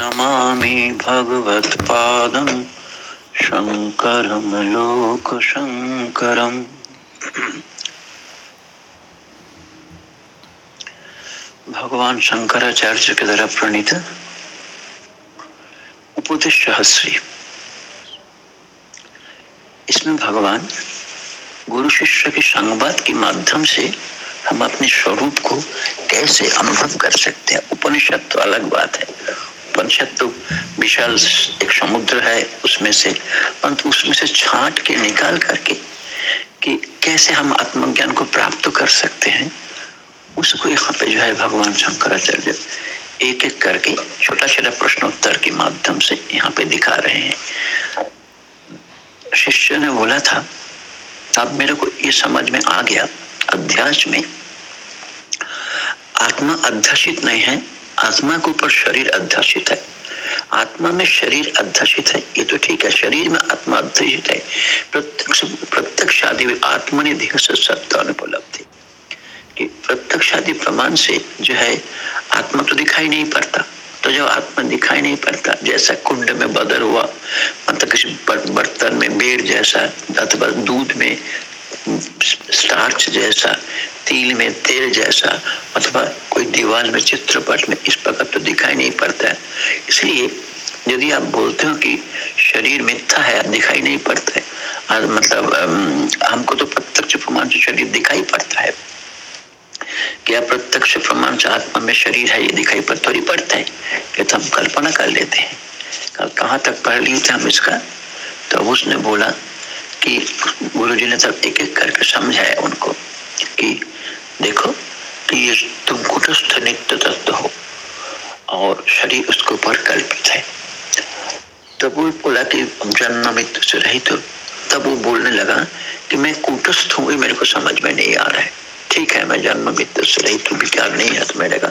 नमामि भगवान शंकराचार्य के द्वारा प्रणीत उपदेश सहस्री इसमें भगवान गुरु शिष्य के संवाद के माध्यम से हम अपने स्वरूप को कैसे अनुभव कर सकते हैं? उपनिषद तो अलग बात है। उपनिषद तो विशाल एक समुद्र है, उसमें से परंतु उसमें से छांट के निकाल करके कि कैसे हम आत्मज्ञान को प्राप्त कर सकते हैं, उसको यहाँ पे जो है भगवान शंकराचार्य एक एक करके छोटा छोटा प्रश्नोत्तर के माध्यम से यहाँ पे दिखा रहे हैं। शिष्य ने बोला था तब मेरे को ये समझ में आ गया, अध्यास में आत्मा अध्यासित नहीं है, आत्मा के ऊपर शरीर अध्यासित है। आत्मा में शरीर अध्यासित है, ये तो ठीक है, शरीर में आत्मा अध्यासित है। प्रत्यक्ष प्रत्यक्ष आदि आत्मनिधि से सत्य अनुपलब्धि कि प्रत्यक्ष आदि प्रमाण से जो है, आत्मा तो दिखाई नहीं पड़ता। तो जब आत्मा दिखाई नहीं पड़ता, जैसा कुंड में बदल हुआ मतलब किसी बर्तन में बेर जैसा, अथवा दूध में स्टार्च जैसा, तिल में तेल जैसा, अथवा कोई दीवार में चित्रपट में इस प्रकार तो दिखाई नहीं पड़ता है। इसलिए यदि आप बोलते हो कि शरीर मिथ्या है दिखाई नहीं पड़ता है। मतलब हमको तो प्रत्यक्ष प्रमाण से शरीर दिखाई पड़ता है। क्या प्रत्यक्ष प्रमाण से आत्मा में शरीर है, ये दिखाई पर थोड़ी पड़ता है। कि तो हम कल्पना कर लेते हैं। कहाँ तक पढ़ लिए थे हम इसका? तो उसने बोला कि गुरु जी ने तब एक एक करके समझाया उनको कि देखो कि ये तुम कुटस्थ नित्य तत्व हो और शरीर उसके ऊपर कल्पित है। तब वो बोला कि जन्म मृत्यु से रहित हो। तब वो बोलने लगा कि, मैं कुटस्थ हूँ मेरे को समझ में नहीं आ रहा है। ठीक है, मैं जन्म मृत्यु से रहित हूँ विचार नहीं है तो मेरे का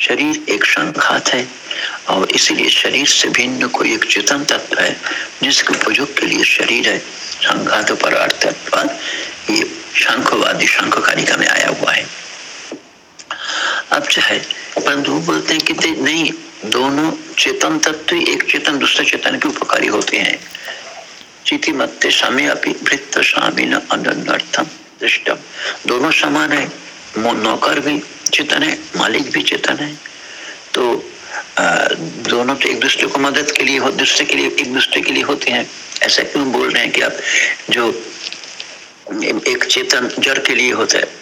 शरीर एक संघात है और इसलिए शरीर से भिन्न कोई एक चेतन तत्व है, जिसके उपयोग के लिए शरीर है। संघात पर ये शंखवादी शंख कारिका में आया हुआ है। अब चाहे परंतु बोलते हैं कि नहीं, दोनों चेतन तत्व एक चेतन, दूसरे चेतन के उपकारी होते हैं। चिति मत्ते समय अपनी वृत्त स्वामी दोनों समान है नौकर भी चेतन है, मालिक भी चेतन है। तो दोनों तो एक दूसरे को मदद के लिए दूसरे के लिए, एक दूसरे के लिए होते हैं। ऐसा क्यों बोल रहे हैं कि आप जो, एक चेतन जड़ के लिए होता है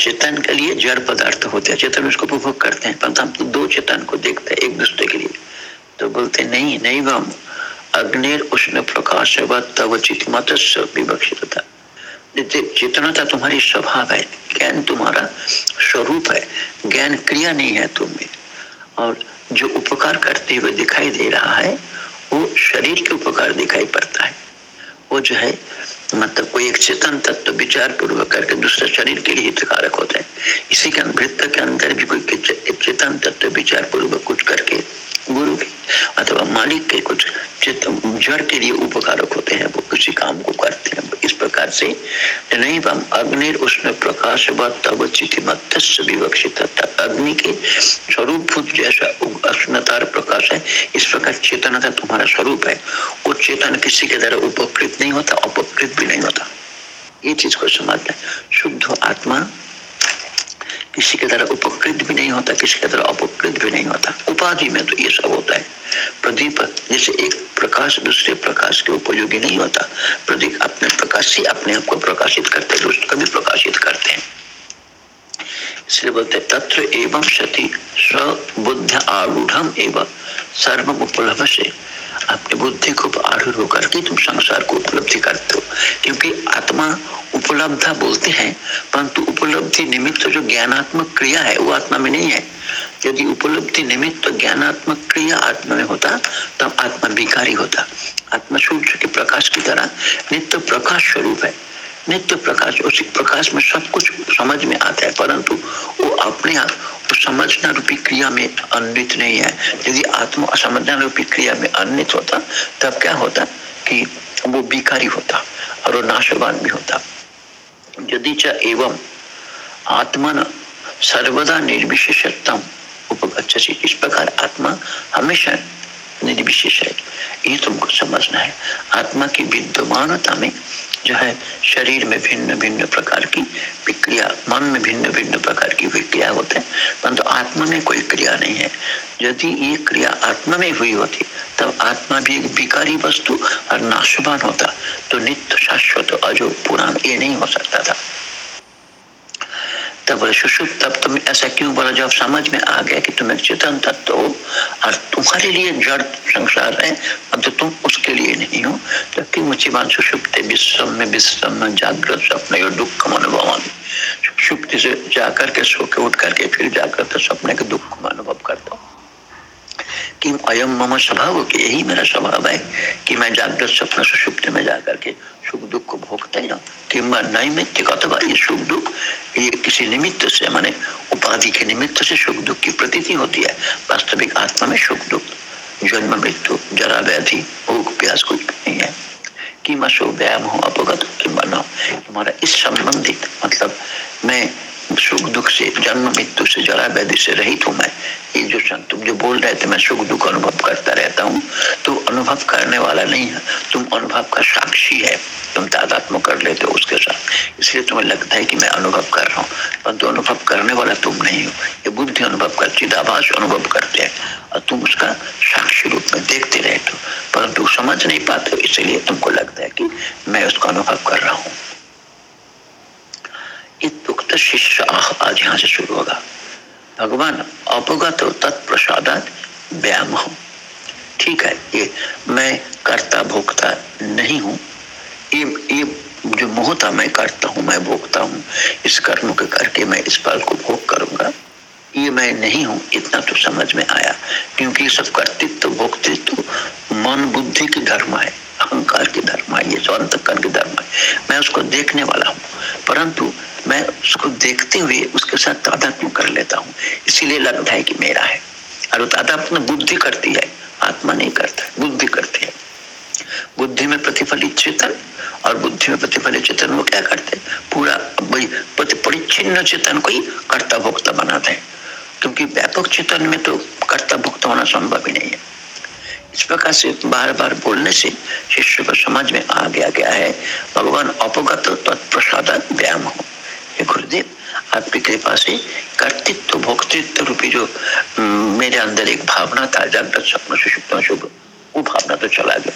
चेतन के लिए जड़ पदार्थ होते हैं। चेतन उसको उपभोग करते हैं, परंतु हम तो दो चेतन को देखते हैं, एक दूसरे के लिए। तो बोलते नहीं नहीं वह अग्निर उष्ण प्रकाश तब चित मत विवक्षित था चेतनता तुम्हारी स्वभाव है, ज्ञान तुम्हारा स्वरूप है, ज्ञान क्रिया नहीं है तुम्हें। और जो उपकार करते हुए दिखाई दे रहा है, वो शरीर के उपकार दिखाई पड़ता है। वो जो है मतलब कोई एक चेतन तत्व तो विचार पूर्वक करके दूसरे शरीर के लिए हितकारक होता है। इसी के वृत्त के अंदर भी कोई चेतन तत्व तो विचार पूर्वक कुछ करके गुरु के अथवा मालिक के कुछ जड़ के लिए उपकारक होते हैं, वो किसी काम को करते हैं। इस प्रकार से नहीं हम अग्नि उसमें प्रकाश तब विवक्षित अग्नि के स्वरूप जैसा अश्नतार प्रकाश है, इस प्रकार चेतनता तुम्हारा स्वरूप है। वो चेतन किसी के द्वारा उपकृत नहीं होता, अपकृत भी नहीं होता। ये चीज़ को समझना शुद्ध आत्मा किसी के तरह उपकृत भी नहीं होता, किसी के तरह अपकृत भी नहीं होता। उपाधि में तो ये सब होता है। प्रदीप, जैसे एक प्रकाश दूसरे प्रकाश के उपयोगी नहीं होता। प्रदीप अपने प्रकाश से अपने आप को प्रकाशित करते दूसरे को भी प्रकाशित करते हैं। इसलिए बोलते तत्र एवं सती स्वबुद्ध आरूढ़ एवं सर्व उपलभ से अपने बुद्धि को आरूढ़ होकर के तुम संसार को उपलब्धि करते हो। क्योंकि आत्मा उपलब्ध बोलते हैं, परंतु उपलब्धि निमित्त जो ज्ञानात्मक क्रिया है, वो आत्मा में नहीं है। यदि उपलब्धि निमित्त ज्ञानात्मक क्रिया आत्मा में होता, तब आत्मा विकारी होता। आत्मा सूर्य के प्रकाश की तरह नित्य प्रकाश स्वरूप है। नित्य प्रकाश, उसी प्रकाश में सब कुछ समझ में आता है, परंतु वो अपने आप वो समझना रूपी क्रिया में अन्वित नहीं है। यदि आत्मा असमझना रूपी क्रिया में अन्वित होता, तब क्या होता कि वो बिकारी होता और वो नाशवान भी होता। यदि च एवं आत्मन सर्वदा निर्विशेषतम उपगछसी इस प्रकार आत्मा हमेशा निर्विशेष है। ये तुमको समझना है। आत्मा की विद्यमानता में जो है, शरीर में भिन्न भिन्न प्रकार की विक्रिया, मन में भिन्न भिन्न प्रकार की विक्रिया होते हैं। परंतु तो आत्मा में कोई क्रिया नहीं है। यदि ये क्रिया आत्मा में हुई होती, तब आत्मा भी एक विकारी वस्तु और नाशवान होता। तो नित्य शाश्वत अजो पुराण ये नहीं हो सकता था। तब तुम ऐसा क्यों बोला? जब समझ में आ गया कि तुम एक चेतन तत्व हो और तुम्हारे लिए जड़ संसार है, अब तो तुम उसके लिए नहीं हो। जबकि मुझे मान सुषुप्त में में जागृत स्वप्न दुख सुषुप्ति से जाकर के सो के उठ करके फिर जाकर सपने के दुख को अनुभव करता हूँ। कि अयम मम स्वभाव के यही मेरा स्वभाव है कि मैं जागृत स्वप्न सुषुप्त में जाकर के सुख दुख को भोगता ही कि मैं नैमित्तिक अथवा ये सुख दुख, ये किसी निमित्त से, माने उपाधि के निमित्त से सुख दुख की प्रतीति होती है। वास्तविक आत्मा में सुख दुख, जन्म, मृत्यु, जरा व्याधि, भूख, प्यास कुछ नहीं है। कि मशो व्यायाम हो, अपगत बना तुम्हारा इस संबंधित मतलब मैं सुख दुख से, जन्म मृत्यु से, जरा व्याधि से रहित हूँ मैं। ये जो तुम जो बोल रहे थे, मैं सुख दुख अनुभव करता रहता हूँ। तो अनुभव करने वाला नहीं है। तुम अनुभव का साक्षी है। तुम तादात्म कर लेते हो उसके साथ। इसलिए तुम्हें लगता है कि मैं अनुभव कर रहा हूँ। परंतु अनुभव करने वाला तुम नहीं हो। ये बुद्धि अनुभव कर, चिदाभास अनुभव करते हैं। और तुम उसका साक्षी रूप में देखते रहते हो। परंतु समझ नहीं पाते इसलिए तुमको लगता है कि मैं उसका अनुभव कर रहा हूँ। इतुक्त शिष्य आज यहाँ से शुरू होगा। भगवान अपगत तत्प्रसाद व्यायाम हो। ठीक है, ये मैं करता भोगता नहीं हूँ। ये ये जो मोहता मैं करता हूँ, मैं भोगता हूँ, इस कर्म के करके मैं इस फल को भोग करूँगा। ये मैं नहीं हूँ, इतना तो समझ में आया। क्योंकि सब कर्तृत्व, भोक्तृत्व, मन बुद्धि की धर्म है, अहंकार की धर्म है, ये स्वंत के धर्म है। मैं उसको देखने वाला हूँ, परंतु मैं उसको देखते हुए उसके साथ तादात्म कर लेता हूँ। इसीलिए लगता है कि मेरा है। और तादात्म बुद्धि करती है, आत्मा नहीं करता, बुद्धि करती है। बुद्धि में प्रतिफलित चेतन और बुद्धि में प्रतिफलित चेतन वो क्या करते पूरा परिचिन्न चेतन को ही कर्ता भोक्ता बनाते हैं। क्योंकि व्यापक चेतन में तो कर्ता भुक्त होना संभव ही नहीं है। इस प्रकार से बार बार बोलने से शिष्य को समझ में आ गया गया है। भगवान अपगत तत्प्रसाद व्यायाम हो हे। गुरुदेव, आपकी कृपा से कर्तृत्व, भोक्तृत्व रूपी जो मेरे अंदर एक भावना था, जागृत स्वप्न, सुषुप्त शुभ, वो भावना तो चला गया।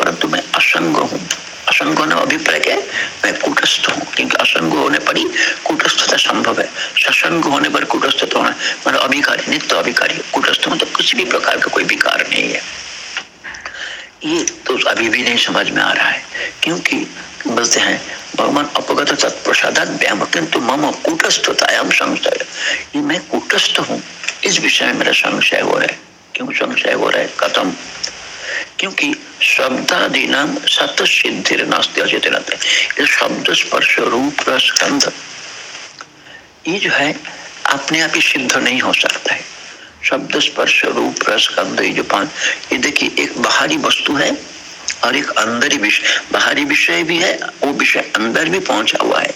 परंतु मैं असंग हूँ। असंग होने अभिप्राय क्या मैं कुटस्थ हूँ, क्योंकि असंग होने पर ही कुटस्थता संभव है। ससंग होने पर कुटस्थ होना मतलब अभिकारी, नित्य अभिकारी, कुटस्थ मतलब किसी भी प्रकार का कोई विकार नहीं है। ये तो अभी भी नहीं समझ में आ रहा है। क्योंकि बोलते हैं, भगवान अपगत तत्प्रसाद व्यायाम किंतु मम कूटस्थतायाम संशय। ये मैं कूटस्थ हूँ, इस विषय में मेरा संशय हो रहा है। क्यों संशय हो रहा? है कथम। क्योंकि शब्दादि नाम सत सिद्धि नास्ते अचेतन शब्द स्पर्श रूप रसगंध ये जो है, अपने आप ही सिद्ध नहीं हो सकता है। शब्द स्पर्श रूप रसगंध ये जो पाँच ये देखिए, एक बाहरी वस्तु है और एक अंदर विषय बाहरी विषय भी है, वो विषय अंदर भी पहुँचा हुआ है।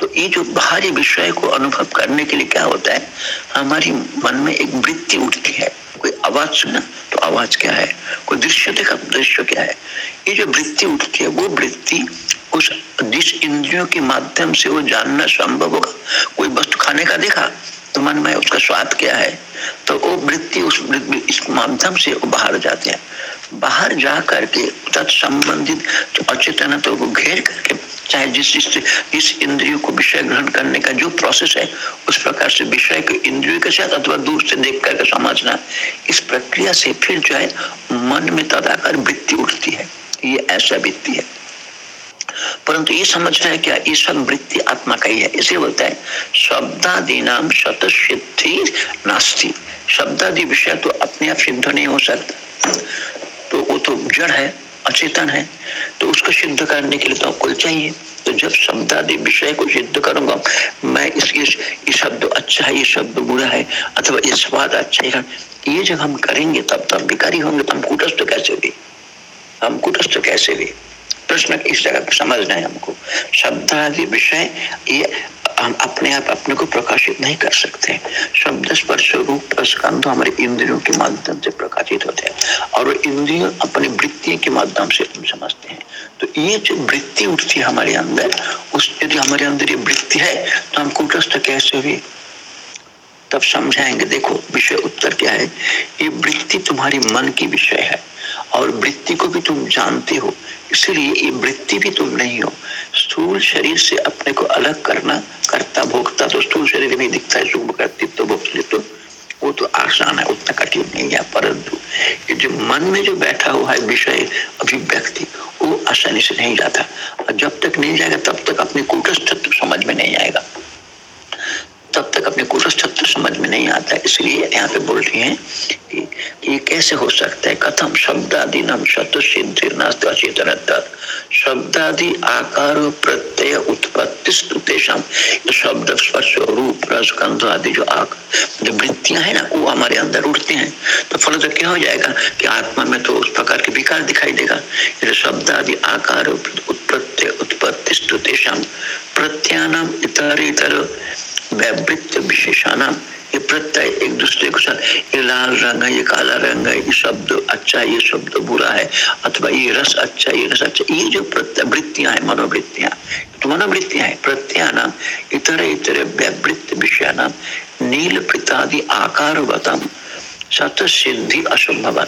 तो ये जो बाहरी विषय को अनुभव करने के लिए क्या होता है, हमारी मन में एक वृत्ति उठती है। कोई आवाज़ सुना तो आवाज़ क्या है? कोई दृश्य देखा दृश्य क्या है? ये जो वृत्ति उठती है, वो वृत्ति उस जिस इंद्रियों के माध्यम से वो जानना संभव होगा। कोई वस्तु खाने का देखा तो मन में उसका स्वाद क्या है? तो वो वृत्ति उस इस माध्यम से बाहर जाते हैं। बाहर जा करके तत्संबंधित अचेतनता को घेर करके, चाहे जिस जिस इंद्रियों को विषय ग्रहण करने का जो प्रोसेस है, उस प्रकार से विषय को इंद्रियों के साथ अथवा दूर से देख करके समझना, इस प्रक्रिया से फिर जो है, मन में तदाकर वृत्ति उठती है। ये ऐसा वृत्ति है। परंतु ये समझना है क्या? सब वृत्ति आत्मा का ही है। इसे बोलता है शब्दादि नाम शत सिद्धि नास्ती। शब्दादि विषय तो अपने आप सिद्ध नहीं हो सकता। तो वो तो जड़ है, अचेतन है। तो उसको सिद्ध करने के लिए तो कुल चाहिए। तो जब शब्द आदि विषय को सिद्ध करूँगा, मैं इसके, ये शब्द अच्छा है, ये शब्द बुरा है, अथवा ये स्वाद अच्छा है, ये जब हम करेंगे, तब तब विकारी होंगे तो हम कुटस्थ कैसे भी हम कुटस्थ कैसे भी प्रश्न इस जगह समझना है हमको। शब्द आदि विषय ये हम अपने आप अपने को प्रकाशित नहीं कर सकते। शब्द स्पर्श रूप स्कंध हमारे इंद्रियों के माध्यम से प्रकाशित होते हैं और इंद्रियों अपने वृत्ति के माध्यम से हम समझते हैं। तो ये जो वृत्ति उठती है हमारे अंदर, उस यदि हमारे अंदर ये वृत्ति है तो हम कुटस्थ कैसे हुए? तब समझाएँगे, देखो, विषय उत्तर क्या है? ये वृत्ति तुम्हारी मन की विषय है। और वृत्ति को भी तुम जानते हो, इसलिए ये वृत्ति भी तुम नहीं हो। स्थूल शरीर से अपने को अलग करना, करता भोगता तो स्थूल शरीर में दिखता है, शुभ कर्तृत्व भोग तो। वो तो आसान है, उतना कठिन नहीं है, परंतु जो मन में जो बैठा हुआ है विषय, अभिव्यक्ति, वो आसानी से नहीं जाता। और जब तक नहीं जाएगा, तब तक अपने कूटस्थ समझ में नहीं आएगा। तब तक अपने कुटस्थत्व समझ में नहीं आता। इसलिए यहाँ पे बोल रही हैं कि ये कैसे हो सकता है? कथम शब्दादि नम शत सिद्धि अचेतन शब्दादि आकार प्रत्यय उत्पत्ति शब्द स्पर्श रूप रसगंध आदि जो आक जो वृत्तियाँ है ना, वो हमारे अंदर उठते हैं। तो फल तो क्या हो जाएगा कि आत्मा में तो उस प्रकार के विकार दिखाई देगा। शब्द आदि आकार उत्पत्ति उत्पत्ति प्रत्यानाम इतर इतर वैवृत्त विशेषाना, ये प्रत्यय एक दूसरे के साथ। ये लाल रंग है, ये काला रंग है, ये शब्द अच्छा है, ये शब्द बुरा है, अथवा ये रस अच्छा ये रस अच्छा ये जो प्रत्यय वृत्तियाँ है, मनोवृत्तियाँ तो मनोवृत्तियाँ है प्रत्यानाम इतर इतर वैवृत्त विषयानाम नील प्रतादि आकार बताम सत सिद्धि असंभव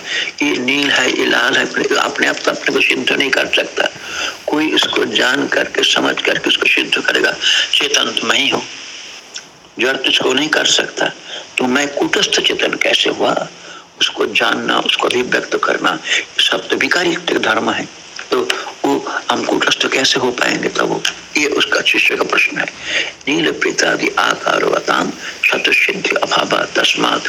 ये नील है, ये लाल है, अपने आप तो अपने को सिद्ध नहीं कर सकता। कोई इसको जान करके, समझ करके उसको सिद्ध करेगा। चेतन तो मैं ही हूँ। जड़ तुझको नहीं कर सकता तो मैं कुटस्थ चेतन कैसे हुआ? उसको जानना, उसको अभिव्यक्त करना सब तो विकारी धर्म है। तो वो हम कुटस्थ कैसे हो पाएँगे वो ये उसका शिष्य का प्रश्न है। नील प्रीतादि आकार वताम शत सिद्धि अभाव तस्मात।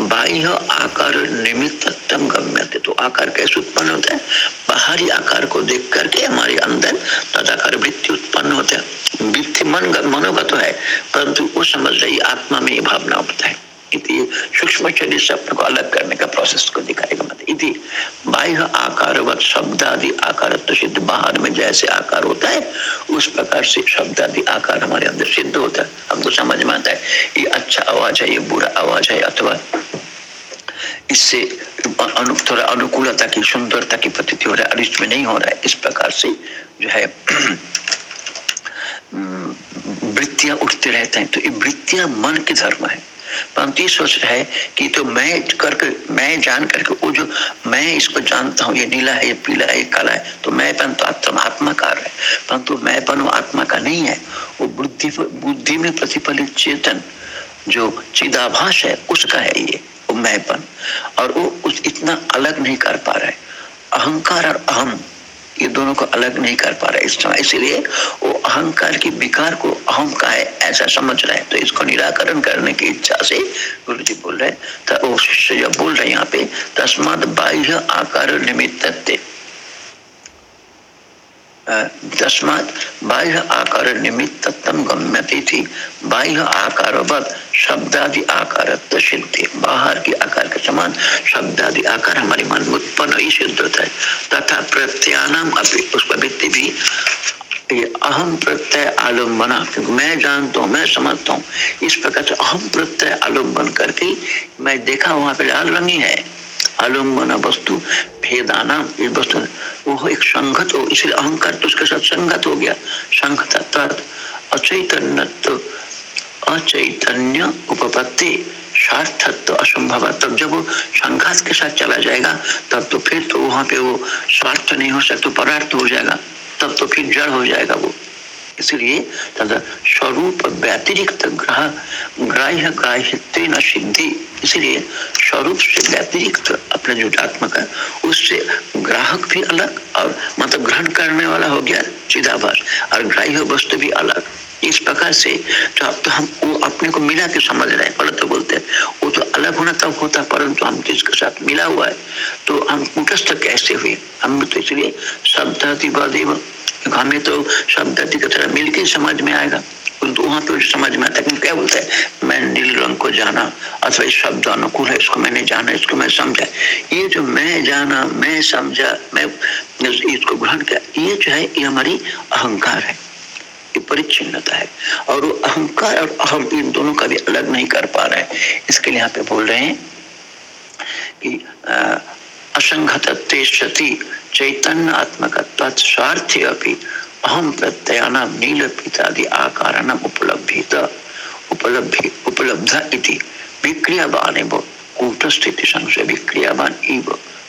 बाह्य आकार निमित्त गम्य थे तो आकार कैसे उत्पन्न होता है? बाहरी आकार को देख करके हमारे अंदर तदाकार वृत्ति उत्पन्न होता है। वृत्ति मन मनोगत है, परंतु वो समझ रही आत्मा में ये भावना होता है। सूक्ष्म शरीर अपने को अलग करने का प्रोसेस को दिखाएगा बाह्य आकार शब्द आदि आकार तो सिद्ध बाहर में जैसे आकार होता है, उस प्रकार से शब्द आदि आकार हमारे अंदर सिद्ध होता है। हमको समझ में आता है, ये अच्छा आवाज़ है, ये बुरा आवाज़ है, अथवा इससे अनु, थोड़ा अनुकूलता की, सुंदरता की प्रतीति हो रहा है, अरिष्ट में नहीं हो रहा है, इस प्रकार से जो है वृत्तियाँ उठते रहते हैं। तो ये वृत्तियाँ मन के धर्म है। परंतु ये सोच है कि तो मैं करके, मैं जान करके, वो जो मैं इसको जानता हूँ, ये नीला है, ये पीला है, ये काला है तो मैं पन तो आत्मा का है। परंतु मैं पन आत्मा का नहीं है। वो बुद्धि बुद्धि में प्रतिफलित चेतन जो चिदाभास है, उसका है ये, वो मैंपन और वो उस इतना अलग नहीं कर पा रहा है। अहंकार और अहम। ये दोनों को अलग नहीं कर पा रहे इस समय इसलिए वो अहंकार की विकार को अहम का है ऐसा समझ रहे हैं। तो इसको निराकरण करने की इच्छा से गुरु जी बोल रहे हैं। वो शिष्य जब बोल रहे यहाँ पे तस्मात बाह्य आकार निमित्त तस्मात बाह्य आकार थी बाह्य शब्दादि आकार सिद्धि। बाहर के आकार के समान शब्दादि आकार हमारे मन में उत्पन्न ही सिद्ध होता है। तथा प्रत्यानाम उसका व्यक्ति भी ये अहम प्रत्यय आलम्बना, क्योंकि मैं जानता हूँ, मैं समझता हूँ। इस प्रकार से अहम प्रत्यय आलंबन करके मैं देखा, वहाँ पे लाल रंगी है। आलंबन वस्तु भेदाना ये वस्तु वो एक संगत हो, इसलिए अहंकार तो उसके साथ संगत हो गया। संगत अचैतन्य अचैतन्य उपपत्ति सार्थक तो असंभव। तब जब वो संघात के साथ चला जाएगा, तब तो फिर तो वहाँ पे वो स्वार्थ नहीं हो सकता, परार्थ हो जाएगा। तब तो फिर जड़ हो जाएगा वो। इसलिए स्वरूप व्यतिरिक्त ग्रह, ग्राह्य ग्राह्य न सिद्धि। इसलिए स्वरूप से व्यतिरिक्त अपने जो आत्मा का उससे ग्राहक भी अलग और मतलब ग्रहण करने वाला हो गया चिदाभास, और ग्राह्य वस्तु भी अलग। इस प्रकार से तो अब तो हम वो अपने को मिला के समझ रहे हैं, पहले तो बोलते हैं, वो तो अलग होना तब होता, परंतु हम जिसके साथ मिला हुआ है तो हम कुटस्थ कैसे हुए? हम तो इसलिए शब्द हमें तो शब्द की तरह मिलकर समझ में आएगा। तो वहाँ तो समझ में आता क्या बोलता है? मैं नील रंग को जाना अथवा इस शब्द अनुकूल है, इसको मैंने जाना, इसको मैं समझा। ये जो मैं जाना, मैं समझा, मैं इसको ग्रहण किया, ये जो है, ये हमारी अहंकार है। ये है। और वो अहंकार और अहम इन दोनों का भी अलग नहीं कर पा रहे इसके लिए यहाँ पे बोल रहे हैं कि असंगत सती चैतन्य आत्मक स्वार्थी अभी अहम प्रत्ययानाम नील पितादि आकारणम उपलब्धित उपलब्धि उपलब्ध इति। विक्रियावान कूटस्थिति संशय विक्रियावान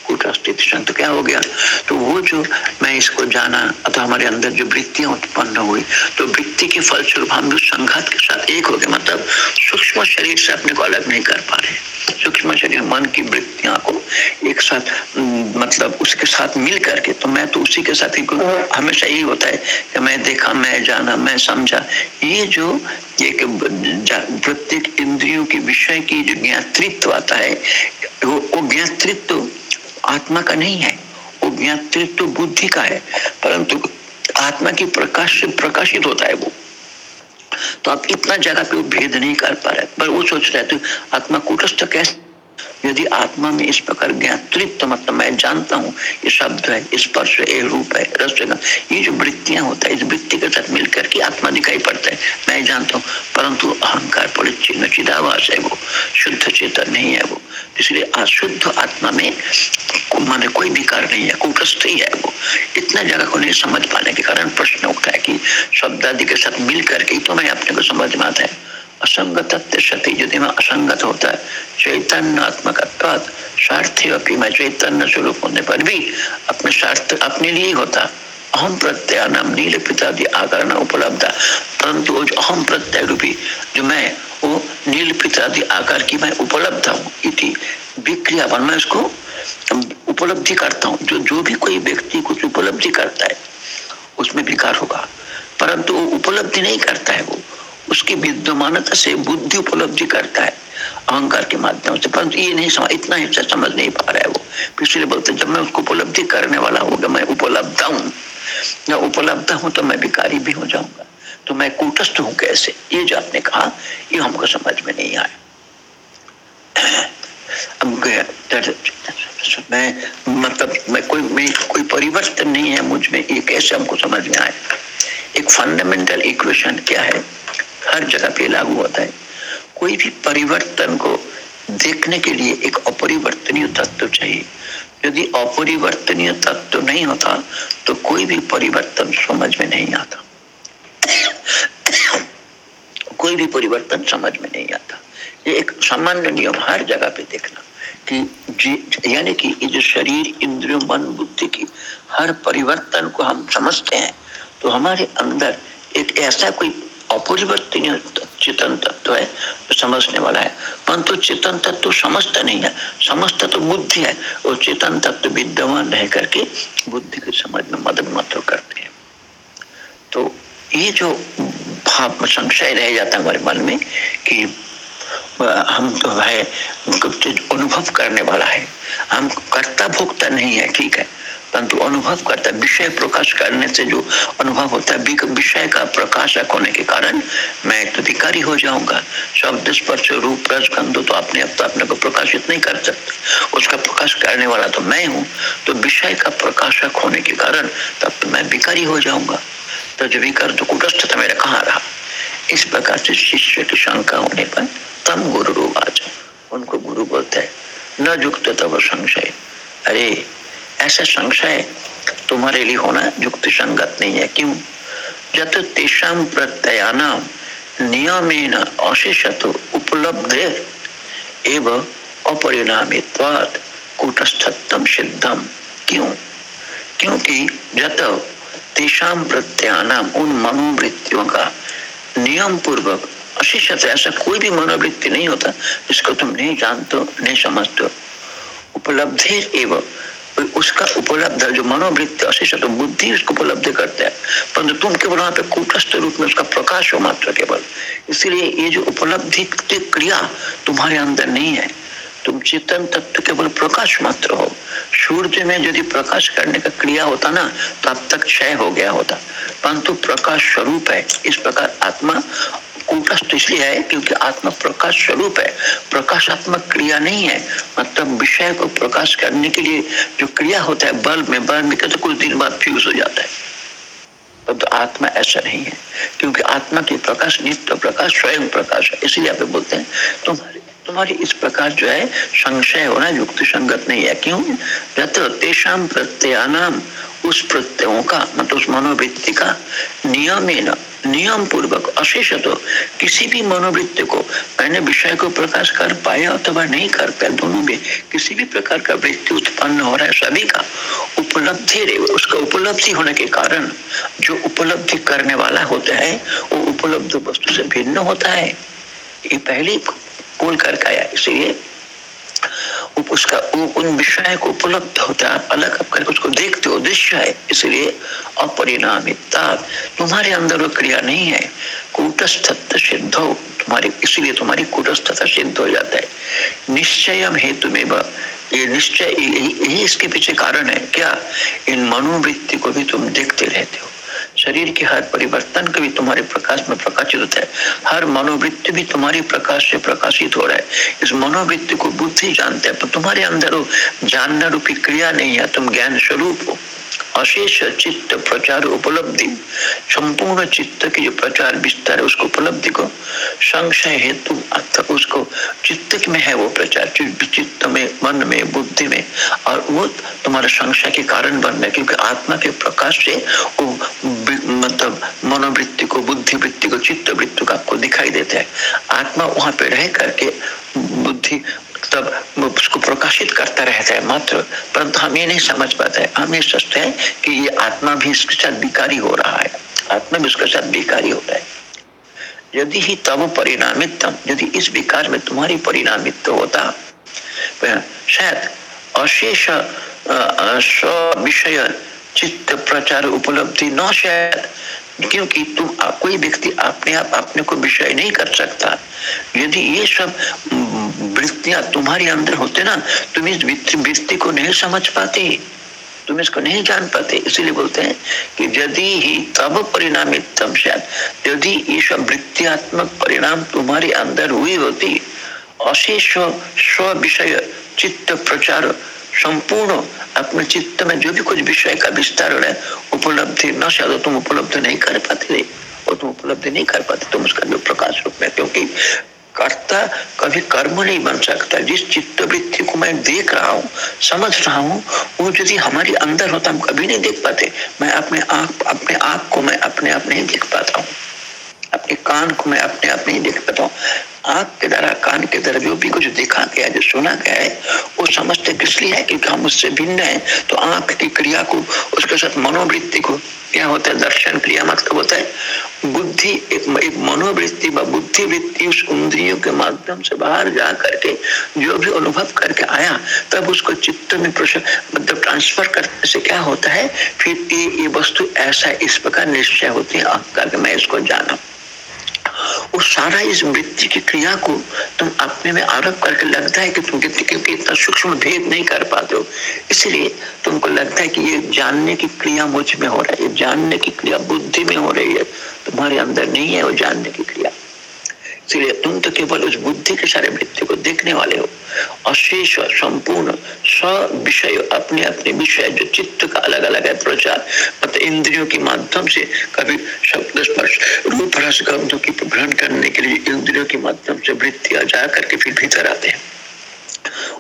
कूटस्थिति संत क्या हो गया? तो वो जो मैं इसको जाना अथवा हमारे अंदर जो वृत्तियाँ उत्पन्न हुई तो वृत्ति के फलस्वरूप हम संघात के साथ एक हो गए। मतलब सूक्ष्म शरीर से अपने को अलग नहीं कर पा रहे। सूक्ष्म शरीर मन की वृत्तियाँ को एक साथ मतलब उसके साथ मिल करके तो मैं तो उसी के साथ ही हमेशा यही होता है कि मैं देखा मैं जाना मैं समझा। ये जो एक प्रत्येक इंद्रियों के विषय की जो ज्ञातृत्व आता है वो, वो ज्ञातृत्व आत्मा का नहीं है वो ज्ञातृत्व बुद्धि का है परंतु आत्मा की प्रकाश प्रकाशित होता है वो। तो आप इतना ज़्यादा कोई भेद नहीं कर पा रहे, पर वो सोच रहे थे, आत्मा कुटस्थ कैसे यदि आत्मा में इस प्रकार ज्ञातृत्व मतलब मैं जानता हूँ ये शब्द है स्पर्श है रूप है रस ये जो वृत्तियाँ होता है, इस वृत्ति के साथ मिलकर के आत्मा दिखाई पड़ता है, मैं जानता हूँ, परंतु अहंकार परिचिन्न चिदावास है वो, शुद्ध चेतन नहीं है वो। इसलिए अशुद्ध आत्मा में माने कोई विकार नहीं है कुटस्थ ही है वो। इतना जगह को नहीं समझ पाने के कारण प्रश्न उठता है कि शब्द आदि के साथ मिल करके तो मैं अपने को समझ में आता है। असंगत सती यदि मैं असंगत होता है चैतन्य आत्मक स्वार्थी अपनी मैं चैतन्य स्वरूप होने पर भी अपने स्वार्थ अपने लिए होता। अहम प्रत्यय नाम नील पिता आकरण उपलब्ध। परंतु वो जो अहम प्रत्यय रूपी, जो मैं, वो नील पितादि आकार की मैं उपलब्ध हूँ, इति विक्रिया मैं उसको उपलब्धि करता हूँ। जो जो भी कोई व्यक्ति कुछ उपलब्धि करता है, उसमें विकार होगा। परंतु वो उपलब्धि नहीं करता है वो। उसकी विद्यमानता से बुद्धि उपलब्धि करता है, अहंकार के माध्यम से। परंतु ये नहीं समझ, इतना हिस्सा समझ नहीं पा रहा है वो। इसलिए बोलते जब मैं उसको उपलब्धि करने वाला होगा मैं उपलब्ध हूँ, या उपलब्ध हूँ तो मैं विकारी भी हो जाऊँगा। तो मैं कूटस्थ हूँ कैसे? ये जो आपने कहा, ये हमको समझ में नहीं आया। अब मैं मतलब मैं कोई मैं, कोई परिवर्तन नहीं है मुझमें। ये कैसे हमको समझ में आए एक फंडामेंटल इक्वेशन क्या है? हर जगह पे लागू होता है। कोई भी परिवर्तन को देखने के लिए एक अपरिवर्तनीय तत्व चाहिए। यदि अपरिवर्तनीय तत्व नहीं होता तो कोई भी परिवर्तन समझ में नहीं आता। कोई भी परिवर्तन समझ में नहीं आता। ये एक सामान्य नियम हर जगह पे देखना कि यानी कि ये जो शरीर, इंद्रियों, मन, बुद्धि की हर परिवर्तन को हम समझते हैं तो हमारे अंदर एक ऐसा कोई अपरिवर्तनीय चेतन तत्व है तो समझने वाला है। परंतु चेतन तत्व समझता तो नहीं है। समझता तो बुद्धि है। और चेतन तत्व विद्यमान रह करके बुद्धि के समझ में मदद मात्र करते हैं। तो ये जो भाव संशय रह जाता है हमारे मन में कि हम तो है अनुभव करने वाला है। हम कर्ता भोक्ता नहीं है, ठीक है। परंतु अनुभव करता है विषय प्रकाश करने से जो अनुभव होता है विषय का प्रकाशक होने के कारण मैं एक अधिकारी हो जाऊँगा। शब्द स्पर्श, रूप, रस तो अपने अब तो अपने को प्रकाशित नहीं कर सकते। उसका प्रकाश करने वाला तो मैं हूँ। तो विषय का प्रकाशक होने के कारण तब तो मैं विकारी हो जाऊँगा। तो जो विकार तो कुटस्थ था मेरा, कहाँ रहा? इस प्रकार से शिष्य की शंका होने पर तम गुरु रूप आज उनको गुरु बोलते हैं, न युक्त तब संशय। अरे ऐसा संशय तुम्हारे लिए होना युक्ति संगत नहीं है। क्यों? जत तेषाम प्रत्ययानाम नियमेन अशेषत उपलब्ध एवं अपरिणामित्वाद कूटस्थतम सिद्धम क्यों? क्योंकि जत तेषाम प्रत्यानाम उन मनोवृत्तियों का नियम पूर्वक अशिष्यत ऐसा कोई भी मनोवृत्ति नहीं होता, जिसको तुम नहीं जानते नहीं समझते उपलब्धि एवं उसका उपलब्ध जो मनोवृत्ति अशिष्य तो बुद्धि उसको उपलब्ध करते हैं। परंतु तुम केवल वहाँ पे कूटस्थ रूप में उसका प्रकाश हो मात्र केवल। इसलिए ये जो उपलब्धि क्रिया तुम्हारे अंदर नहीं है। तुम चेतन तत्व केवल प्रकाश मात्र हो। सूर्य में यदि प्रकाश करने का क्रिया होता ना, तब तक क्षय हो गया होता। परंतु प्रकाश स्वरूप है। इस प्रकार आत्मा कूटस्थ इसलिए है क्योंकि आत्मा प्रकाश स्वरूप है। प्रकाशात्मक क्रिया नहीं है। मतलब विषय को प्रकाश करने के लिए जो क्रिया होता है, बल्ब में बल्ब में तो कुछ दिन बाद फ्यूज हो जाता है। तो आत्मा ऐसा नहीं है। क्योंकि आत्मा की प्रकाश नित्य प्रकाश, स्वयं प्रकाश है। इसलिए आप बोलते हैं, तुम्हारे, तुम्हारी इस प्रकार जो है, संशय होना युक्ति संगत नहीं है। क्यों? तेषाम प्रत्ययानाम उस प्रत्ययों का मतलब उस मनोवृत्ति का नियम नियम पूर्वक अशेष तो किसी भी मनोवृत्ति को मैंने विषय को प्रकाश कर पाया अथवा नहीं कर पाया दोनों में किसी भी प्रकार का वृत्ति उत्पन्न हो रहा है, सभी का उपलब्धि उसका उपलब्धि होने के कारण जो उपलब्धि करने वाला होता है, वो उपलब्ध वस्तु से भिन्न होता है। ये पहली खोल करके आया इसलिए उसका वो उन विषय को उपलब्ध होता है, अलग करके उसको देखते हो, दृश्य है। इसलिए अपरिणामिता तुम्हारे अंदर वो क्रिया नहीं है। कूटस्थ सिद्ध हो। तुम्हारी इसीलिए तुम्हारी कूटस्थता सिद्ध हो जाता है। निश्चय हेतु में ये निश्चय यही इसके पीछे कारण है। क्या? इन मनोवृत्ति को भी तुम देखते रहते हो। शरीर के हर परिवर्तन कभी तुम्हारे प्रकाश में प्रकाशित होता है। हर मनोवृत्ति भी तुम्हारी प्रकाश से प्रकाशित हो रहा है। इस मनोवृत्ति को बुद्धि जानते हैं तो तुम्हारे अंदर वो जानना रूपी क्रिया नहीं है, तुम ज्ञान स्वरूप हो। अशेष चित्त प्रचार उपलब्धि, संपूर्ण चित्त की जो प्रचार विस्तार है, उसको उपलब्धि को संशय हेतु उसको चित्त में है वो प्रचार, चित्त में, मन में, बुद्धि में, और वो तुम्हारे संशय के कारण बन रहे क्योंकि आत्मा के प्रकाश से वो मतलब मनोवृत्ति को बुद्धि वृत्ति को चित्त वृत्ति को आपको दिखाई देता है। आत्मा वहाँ पे रह करके बुद्धि तब उसको प्रकाशित करता रहता है मात्र। परंतु हम ये नहीं समझ पाते। हैं हम ये सोचते हैं कि ये आत्मा भी इसके साथ विकारी हो रहा है। आत्मा भी उसके साथ विकारी हो रहा है। यदि ही तब परिणामित, यदि इस विकार में तुम्हारी परिणामित होता। शायद अशेष विषय चित्त प्रचार, उपलब्धि, न शायद, क्योंकि तुम कोई व्यक्ति अपने आप अपने को विषय नहीं कर सकता। यदि ये सब वृत्तियाँ तुम्हारे अंदर होते ना, तुम इस वृत्ति को नहीं समझ पाते, तुम इसको नहीं जान पाते। इसीलिए बोलते हैं कि यदि ही तब परिणामित, तब शायद। यदि ये सब वृत्तियात्मक परिणाम तुम्हारे अंदर हुई होती, अशेष स्व विषय, चित्त, प्रचार संपूर्ण अपने चित्त में जो भी कुछ विषय का विस्तार हो रहा है, उपलब्धि न शायद तुम उपलब्ध नहीं कर पाते और तुम उपलब्ध नहीं कर पाते, तुम उसका जो प्रकाश रूप में क्योंकि कर्ता कभी कर्म नहीं बन सकता। जिस चित्त वृत्ति को मैं देख रहा हूँ, समझ रहा हूँ, वो यदि हमारे अंदर होता हम कभी नहीं देख पाते। मैं अपने आप अपने आप को मैं अपने आप नहीं देख पाता हूँ। अपने कान को मैं अपने आप नहीं देख पाता हूँ आँख के द्वारा कान के द्वारा जो भी कुछ देखा गया जो सुना गया है वो समझते किस लिए है? क्योंकि हम उससे भिन्न है तो आँख की क्रिया को उसके साथ मनोवृत्ति को क्या होता है? दर्शन क्रिया मतलब होता है। बुद्धि एक, एक मनोवृत्ति व बुद्धि वृत्ति उस इंद्रियों के माध्यम से बाहर जा करके जो भी अनुभव करके आया तब उसको चित्त में मतलब ट्रांसफ़र करने से क्या होता है? फिर ये ये वस्तु ऐसा इस प्रकार निश्चय होती है आप करके मैं इसको जाना। वो सारा इस वृत्ति की क्रिया को तुम अपने में आरोप करके लगता है कि तुम वृत्ति क्योंकि इतना सूक्ष्म भेद नहीं कर पाते हो। इसलिए तुमको लगता है कि ये जानने की क्रिया मुझमें हो रहा है ये जानने की क्रिया बुद्धि में हो रही है। तुम्हारे अंदर नहीं है वो जानने की क्रिया। इसलिए तुम तो केवल उस बुद्धि के सारे वृत्ति को देखने वाले हो। अशेष संपूर्ण विषय अपने अपने विषय जो चित्त का अलग अलग है, प्रचार मतलब इंद्रियों के माध्यम से कभी शब्द स्पर्श, रूप रस गंधों की ग्रहण करने के लिए इंद्रियों के माध्यम से वृत्तियाँ जा करके फिर भीतर आते हैं।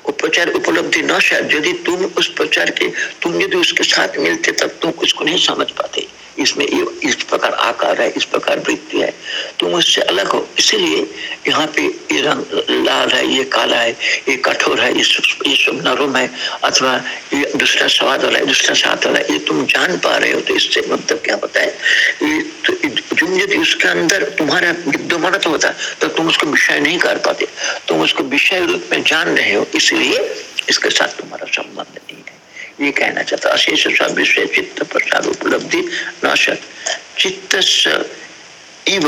उपचार उपलब्धि न शायद, यदि तुम उस प्रचार के, तुम यदि उसके साथ मिलते तब तुम उसको नहीं समझ पाते। इसमें ये इस प्रकार आकार है इस प्रकार वृत्ति है। तुम उससे अलग हो। इसीलिए यहाँ पे ये रंग लाल है ये काला है ये कठोर है ये सब नरम है अथवा ये दूसरा स्वाद वाला है दूसरा साथ वाला है ये तुम जान पा रहे हो तो इससे मतलब क्या होता है? ये तो, यदि उसके अंदर तुम्हारा विद्यमान तो होता तो तुम उसको विषय नहीं कर पाते। तुम उसको विषय रूप में जान रहे हो इसलिए इसके साथ तुम्हारा संबंध नहीं है। ये कहना चाहता अशेष विषय चित्त प्रसाद उपलब्धि न चित्त इव